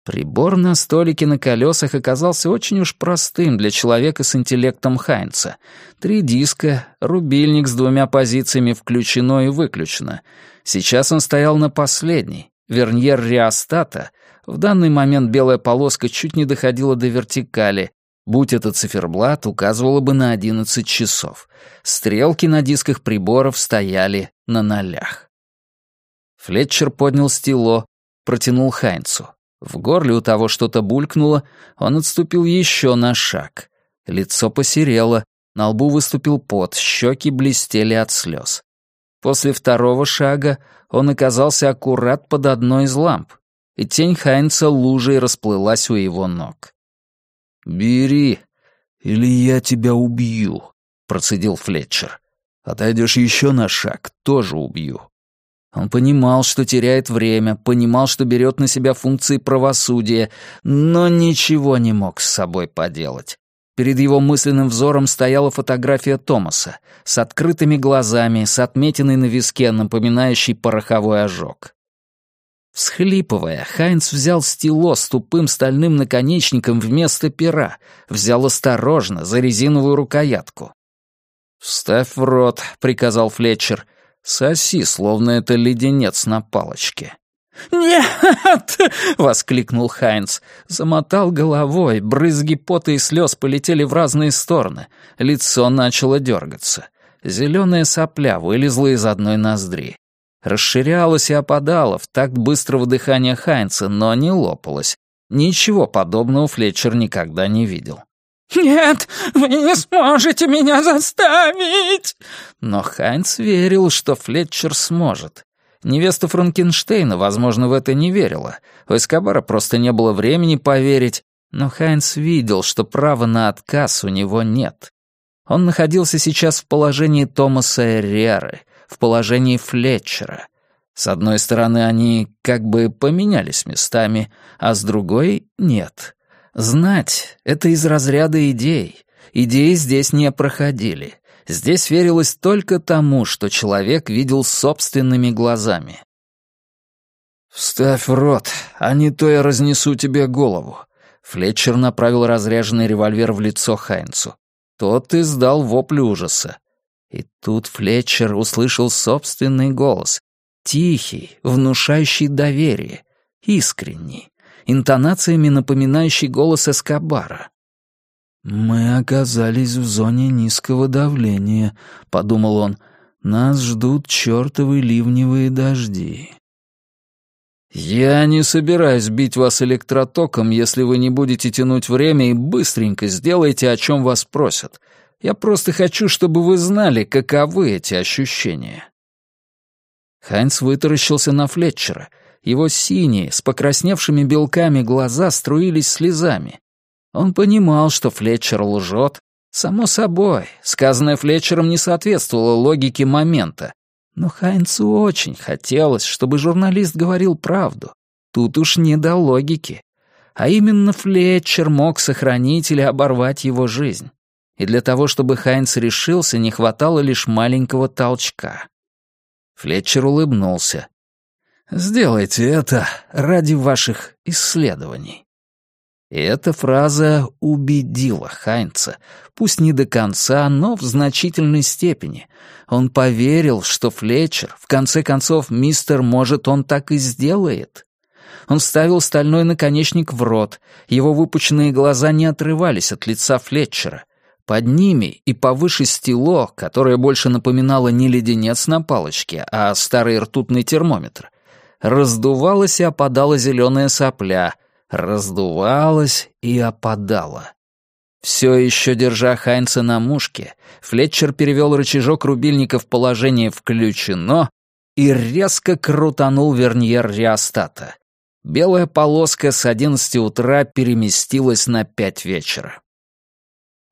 Прибор на столике на колесах оказался очень уж простым для человека с интеллектом Хайнца. Три диска, рубильник с двумя позициями включено и выключено. Сейчас он стоял на последней. Верньер реостата. В данный момент белая полоска чуть не доходила до вертикали, Будь это циферблат, указывало бы на 11 часов. Стрелки на дисках приборов стояли на нолях. Флетчер поднял стело, протянул Хайнцу. В горле у того что-то булькнуло, он отступил еще на шаг. Лицо посерело, на лбу выступил пот, щеки блестели от слез. После второго шага он оказался аккурат под одной из ламп, и тень Хайнца лужей расплылась у его ног. «Бери, или я тебя убью», — процедил Флетчер. «Отойдешь еще на шаг, тоже убью». Он понимал, что теряет время, понимал, что берет на себя функции правосудия, но ничего не мог с собой поделать. Перед его мысленным взором стояла фотография Томаса с открытыми глазами, с отметиной на виске, напоминающей пороховой ожог. Всхлипывая, Хайнц взял стело с тупым стальным наконечником вместо пера, взял осторожно за резиновую рукоятку. «Вставь в рот», — приказал Флетчер. «Соси, словно это леденец на палочке». «Нет!» — воскликнул Хайнц. Замотал головой, брызги пота и слез полетели в разные стороны. Лицо начало дергаться. Зеленая сопля вылезла из одной ноздри расширялась и опадала в такт быстрого дыхания Хайнца, но не лопалась. Ничего подобного Флетчер никогда не видел. «Нет, вы не сможете меня заставить!» Но Хайнц верил, что Флетчер сможет. Невеста Франкенштейна, возможно, в это не верила. У Эскобара просто не было времени поверить, но Хайнц видел, что права на отказ у него нет. Он находился сейчас в положении Томаса Эрреры, в положении Флетчера. С одной стороны, они как бы поменялись местами, а с другой — нет. Знать — это из разряда идей. Идеи здесь не проходили. Здесь верилось только тому, что человек видел собственными глазами. «Вставь рот, а не то я разнесу тебе голову». Флетчер направил разряженный револьвер в лицо Хайнцу. Тот издал вопль ужаса. И тут Флетчер услышал собственный голос. Тихий, внушающий доверие, искренний, интонациями напоминающий голос Эскобара. «Мы оказались в зоне низкого давления», — подумал он. «Нас ждут чертовы ливневые дожди». «Я не собираюсь бить вас электротоком, если вы не будете тянуть время и быстренько сделайте, о чем вас просят. Я просто хочу, чтобы вы знали, каковы эти ощущения». Хайнц вытаращился на Флетчера. Его синие, с покрасневшими белками глаза струились слезами. Он понимал, что Флетчер лжет. Само собой, сказанное Флетчером не соответствовало логике момента. Но Хайнцу очень хотелось, чтобы журналист говорил правду. Тут уж не до логики. А именно Флетчер мог сохранить или оборвать его жизнь и для того, чтобы Хайнц решился, не хватало лишь маленького толчка. Флетчер улыбнулся. «Сделайте это ради ваших исследований». И эта фраза убедила Хайнца, пусть не до конца, но в значительной степени. Он поверил, что Флетчер, в конце концов, мистер, может, он так и сделает. Он вставил стальной наконечник в рот, его выпученные глаза не отрывались от лица Флетчера. Под ними и повыше стело, которое больше напоминало не леденец на палочке, а старый ртутный термометр, раздувалась и опадала зеленая сопля — раздувалась и опадала. Все еще держа Хайнца на мушке, Флетчер перевел рычажок рубильника в положение «включено» и резко крутанул верньер реостата. Белая полоска с одиннадцати утра переместилась на пять вечера.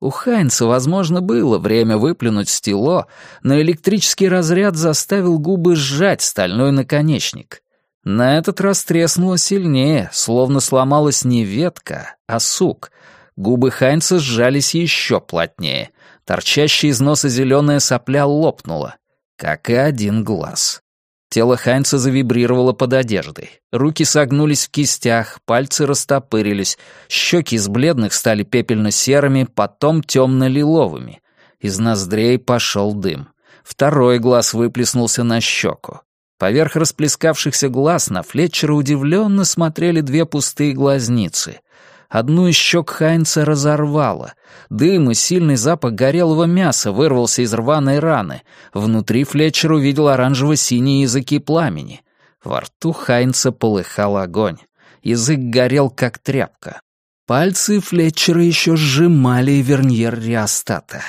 У Хайнца, возможно, было время выплюнуть стело, но электрический разряд заставил губы сжать стальной наконечник. На этот раз треснуло сильнее, словно сломалась не ветка, а сук. Губы Хайнца сжались еще плотнее. Торчащая из носа зеленая сопля лопнула, как и один глаз. Тело Хайнца завибрировало под одеждой. Руки согнулись в кистях, пальцы растопырились, щеки из бледных стали пепельно-серыми, потом темно-лиловыми. Из ноздрей пошел дым. Второй глаз выплеснулся на щеку. Поверх расплескавшихся глаз на Флетчера удивленно смотрели две пустые глазницы. Одну из щек Хайнца разорвало. Дым и сильный запах горелого мяса вырвался из рваной раны. Внутри Флетчер увидел оранжево-синие языки пламени. Во рту Хайнца полыхал огонь. Язык горел, как тряпка. Пальцы Флетчера еще сжимали верньер реостата.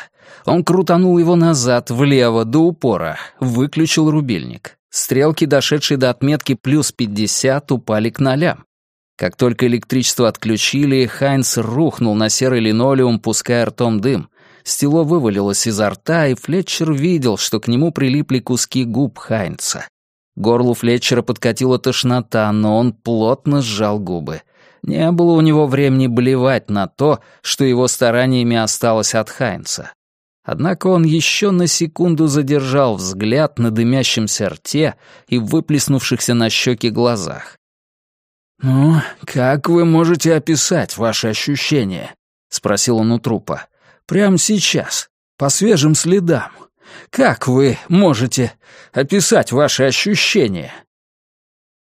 Он крутанул его назад, влево, до упора, выключил рубильник. Стрелки, дошедшие до отметки плюс 50, упали к нолям. Как только электричество отключили, Хайнц рухнул на серый линолеум, пуская ртом дым. Стело вывалилось изо рта, и Флетчер видел, что к нему прилипли куски губ Хайнца. Горлу Флетчера подкатила тошнота, но он плотно сжал губы. Не было у него времени блевать на то, что его стараниями осталось от Хайнца. Однако он еще на секунду задержал взгляд на дымящемся рте и выплеснувшихся на щеки глазах. «Ну, как вы можете описать ваши ощущения?» — спросил он у трупа. «Прямо сейчас, по свежим следам. Как вы можете описать ваши ощущения?»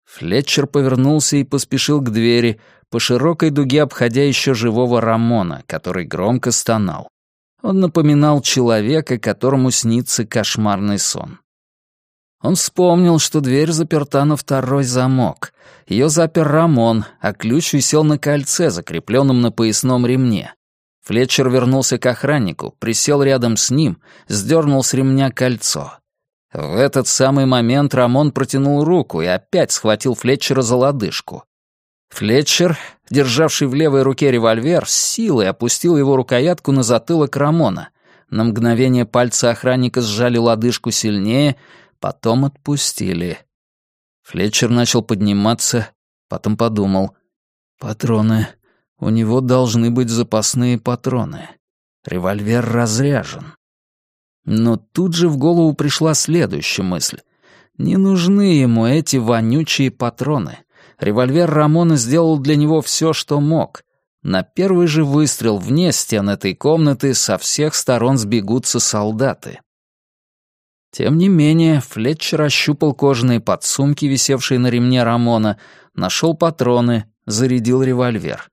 Флетчер повернулся и поспешил к двери, по широкой дуге обходя еще живого Рамона, который громко стонал. Он напоминал человека, которому снится кошмарный сон. Он вспомнил, что дверь заперта на второй замок. Ее запер Рамон, а ключ висел на кольце, закрепленном на поясном ремне. Флетчер вернулся к охраннику, присел рядом с ним, сдернул с ремня кольцо. В этот самый момент Рамон протянул руку и опять схватил Флетчера за лодыжку. Флетчер, державший в левой руке револьвер, с силой опустил его рукоятку на затылок Рамона. На мгновение пальцы охранника сжали лодыжку сильнее, потом отпустили. Флетчер начал подниматься, потом подумал. «Патроны. У него должны быть запасные патроны. Револьвер разряжен». Но тут же в голову пришла следующая мысль. Не нужны ему эти вонючие патроны. Револьвер Рамона сделал для него все, что мог. На первый же выстрел вне стен этой комнаты со всех сторон сбегутся солдаты. Тем не менее, Флетчер ощупал кожаные подсумки, висевшие на ремне Рамона, нашел патроны, зарядил револьвер.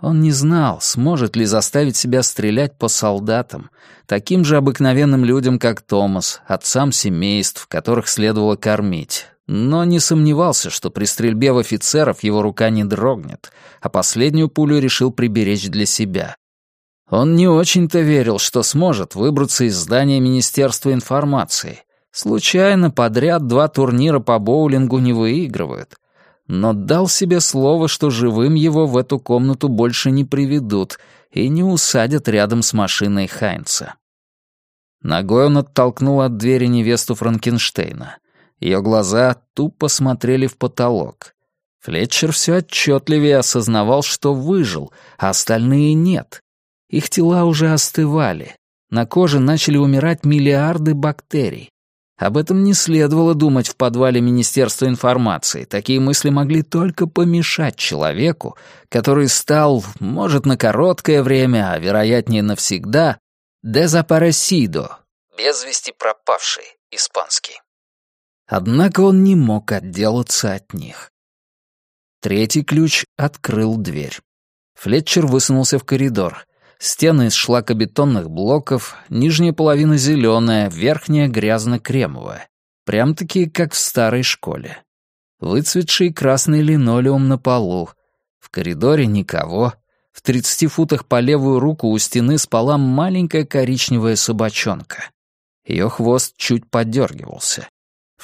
Он не знал, сможет ли заставить себя стрелять по солдатам, таким же обыкновенным людям, как Томас, отцам семейств, которых следовало кормить, но не сомневался, что при стрельбе в офицеров его рука не дрогнет, а последнюю пулю решил приберечь для себя. Он не очень-то верил, что сможет выбраться из здания Министерства информации. Случайно подряд два турнира по боулингу не выигрывают. Но дал себе слово, что живым его в эту комнату больше не приведут и не усадят рядом с машиной Хайнца. Ногой он оттолкнул от двери невесту Франкенштейна. Ее глаза тупо смотрели в потолок. Флетчер все отчетливее осознавал, что выжил, а остальные нет. Их тела уже остывали. На коже начали умирать миллиарды бактерий. Об этом не следовало думать в подвале Министерства информации. Такие мысли могли только помешать человеку, который стал, может, на короткое время, а вероятнее навсегда, дезапаресидо, без вести пропавший, испанский. Однако он не мог отделаться от них. Третий ключ открыл дверь. Флетчер высунулся в коридор. Стены из шлакобетонных блоков, нижняя половина зеленая, верхняя грязно-кремовая. Прям-таки, как в старой школе. Выцветший красный линолеум на полу. В коридоре никого. В тридцати футах по левую руку у стены спала маленькая коричневая собачонка. Ее хвост чуть подергивался.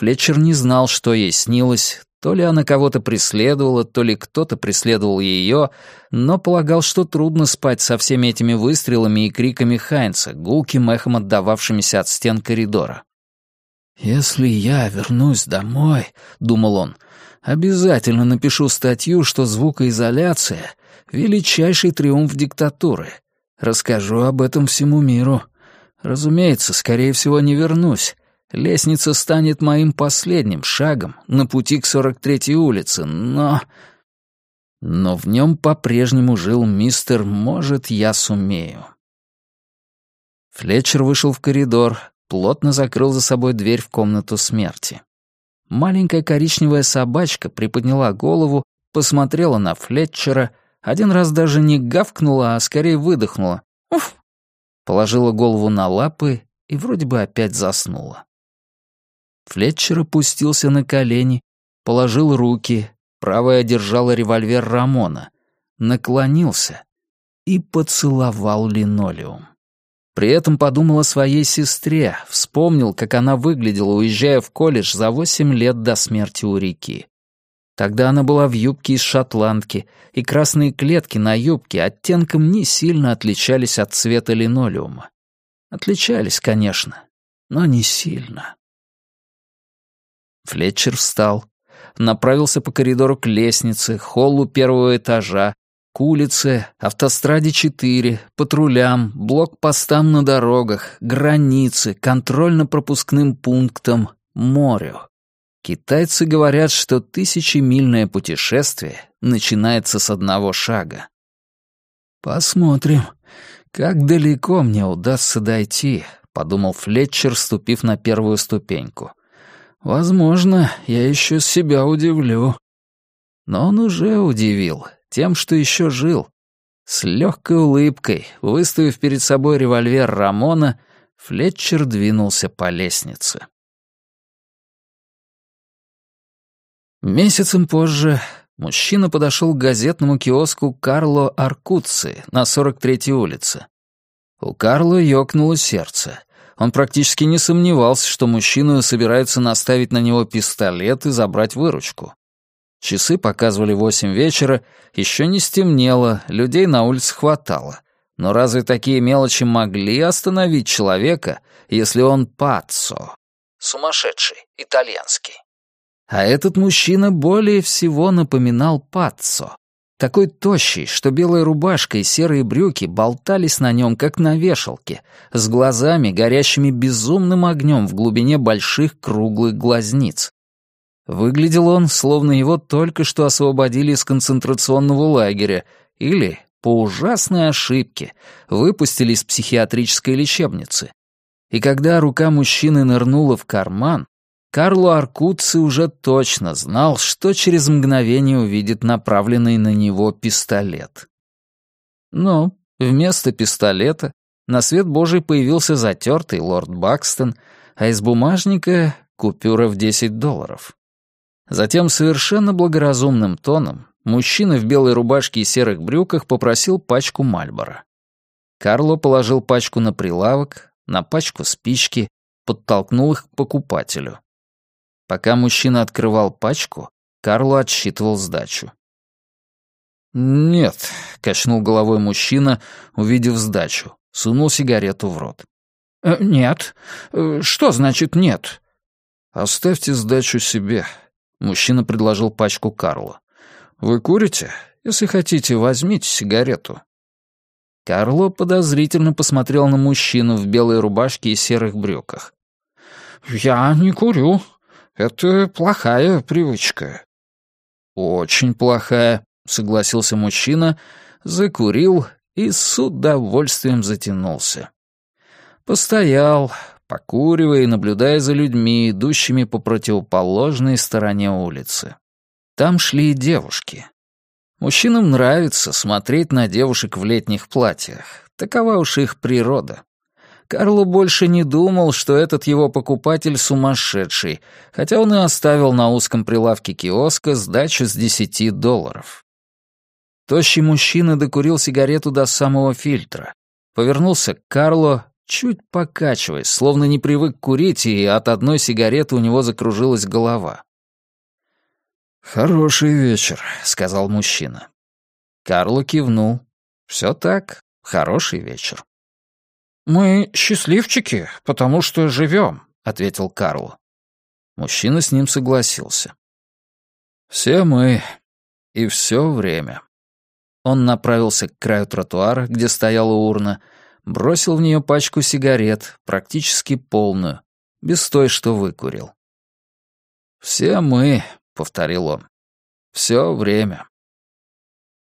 Флетчер не знал, что ей снилось, то ли она кого-то преследовала, то ли кто-то преследовал ее, но полагал, что трудно спать со всеми этими выстрелами и криками Хайнца, гулким эхом отдававшимися от стен коридора. «Если я вернусь домой», — думал он, — «обязательно напишу статью, что звукоизоляция — величайший триумф диктатуры. Расскажу об этом всему миру. Разумеется, скорее всего, не вернусь, Лестница станет моим последним шагом на пути к 43-й улице, но... Но в нем по-прежнему жил мистер «Может, я сумею». Флетчер вышел в коридор, плотно закрыл за собой дверь в комнату смерти. Маленькая коричневая собачка приподняла голову, посмотрела на Флетчера, один раз даже не гавкнула, а скорее выдохнула. Уф! Положила голову на лапы и вроде бы опять заснула. Флетчер опустился на колени, положил руки, правая держала револьвер Рамона, наклонился и поцеловал линолеум. При этом подумал о своей сестре, вспомнил, как она выглядела, уезжая в колледж за восемь лет до смерти у реки. Тогда она была в юбке из шотландки, и красные клетки на юбке оттенком не сильно отличались от цвета линолеума. Отличались, конечно, но не сильно. Флетчер встал, направился по коридору к лестнице, холлу первого этажа, к улице, автостраде 4, патрулям, блокпостам на дорогах, границе, контрольно-пропускным пунктам, морю. Китайцы говорят, что тысячемильное путешествие начинается с одного шага. «Посмотрим, как далеко мне удастся дойти», — подумал Флетчер, ступив на первую ступеньку. Возможно, я еще себя удивлю. Но он уже удивил тем, что еще жил. С легкой улыбкой, выставив перед собой револьвер Рамона, Флетчер двинулся по лестнице. Месяцем позже мужчина подошел к газетному киоску Карло Аркуци на 43-й улице. У Карло ёкнуло сердце. Он практически не сомневался, что мужчина собирается наставить на него пистолет и забрать выручку. Часы показывали восемь вечера, еще не стемнело, людей на улице хватало. Но разве такие мелочи могли остановить человека, если он паццо? Сумасшедший, итальянский. А этот мужчина более всего напоминал паццо. Такой тощий, что белая рубашка и серые брюки болтались на нем, как на вешалке, с глазами, горящими безумным огнем в глубине больших круглых глазниц. Выглядел он, словно его только что освободили из концентрационного лагеря или, по ужасной ошибке, выпустили из психиатрической лечебницы. И когда рука мужчины нырнула в карман, Карло Аркуци уже точно знал, что через мгновение увидит направленный на него пистолет. Но вместо пистолета на свет Божий появился затертый лорд Бакстон, а из бумажника — купюра в 10 долларов. Затем совершенно благоразумным тоном мужчина в белой рубашке и серых брюках попросил пачку Мальбора. Карло положил пачку на прилавок, на пачку спички, подтолкнул их к покупателю. Пока мужчина открывал пачку, Карло отсчитывал сдачу. «Нет», — качнул головой мужчина, увидев сдачу, сунул сигарету в рот. «Э, «Нет. Э, что значит нет?» «Оставьте сдачу себе», — мужчина предложил пачку Карло. «Вы курите? Если хотите, возьмите сигарету». Карло подозрительно посмотрел на мужчину в белой рубашке и серых брюках. «Я не курю. Это плохая привычка». «Очень плохая», — согласился мужчина, закурил и с удовольствием затянулся. Постоял, покуривая и наблюдая за людьми, идущими по противоположной стороне улицы. Там шли и девушки. Мужчинам нравится смотреть на девушек в летних платьях. Такова уж их природа. Карло больше не думал, что этот его покупатель сумасшедший, хотя он и оставил на узком прилавке киоска сдачу с десяти долларов. Тощий мужчина докурил сигарету до самого фильтра, повернулся к Карло, чуть покачиваясь, словно не привык курить, и от одной сигареты у него закружилась голова. «Хороший вечер», — сказал мужчина. Карло кивнул. «Все так, хороший вечер». «Мы счастливчики, потому что живем», — ответил Карл. Мужчина с ним согласился. «Все мы и все время». Он направился к краю тротуара, где стояла урна, бросил в нее пачку сигарет, практически полную, без той, что выкурил. «Все мы», — повторил он, — «все время».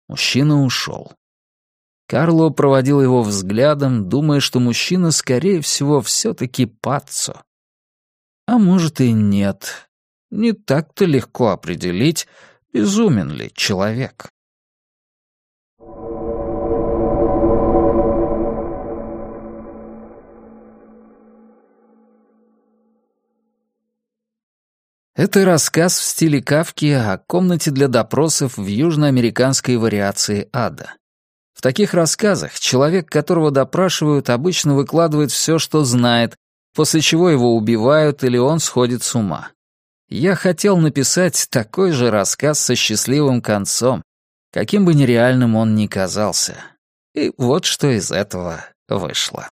Мужчина ушел. Карло проводил его взглядом, думая, что мужчина, скорее всего, все-таки паццо. А может и нет. Не так-то легко определить, безумен ли человек. Это рассказ в стиле Кавки о комнате для допросов в южноамериканской вариации ада. В таких рассказах человек, которого допрашивают, обычно выкладывает все, что знает, после чего его убивают или он сходит с ума. Я хотел написать такой же рассказ со счастливым концом, каким бы нереальным он ни казался. И вот что из этого вышло.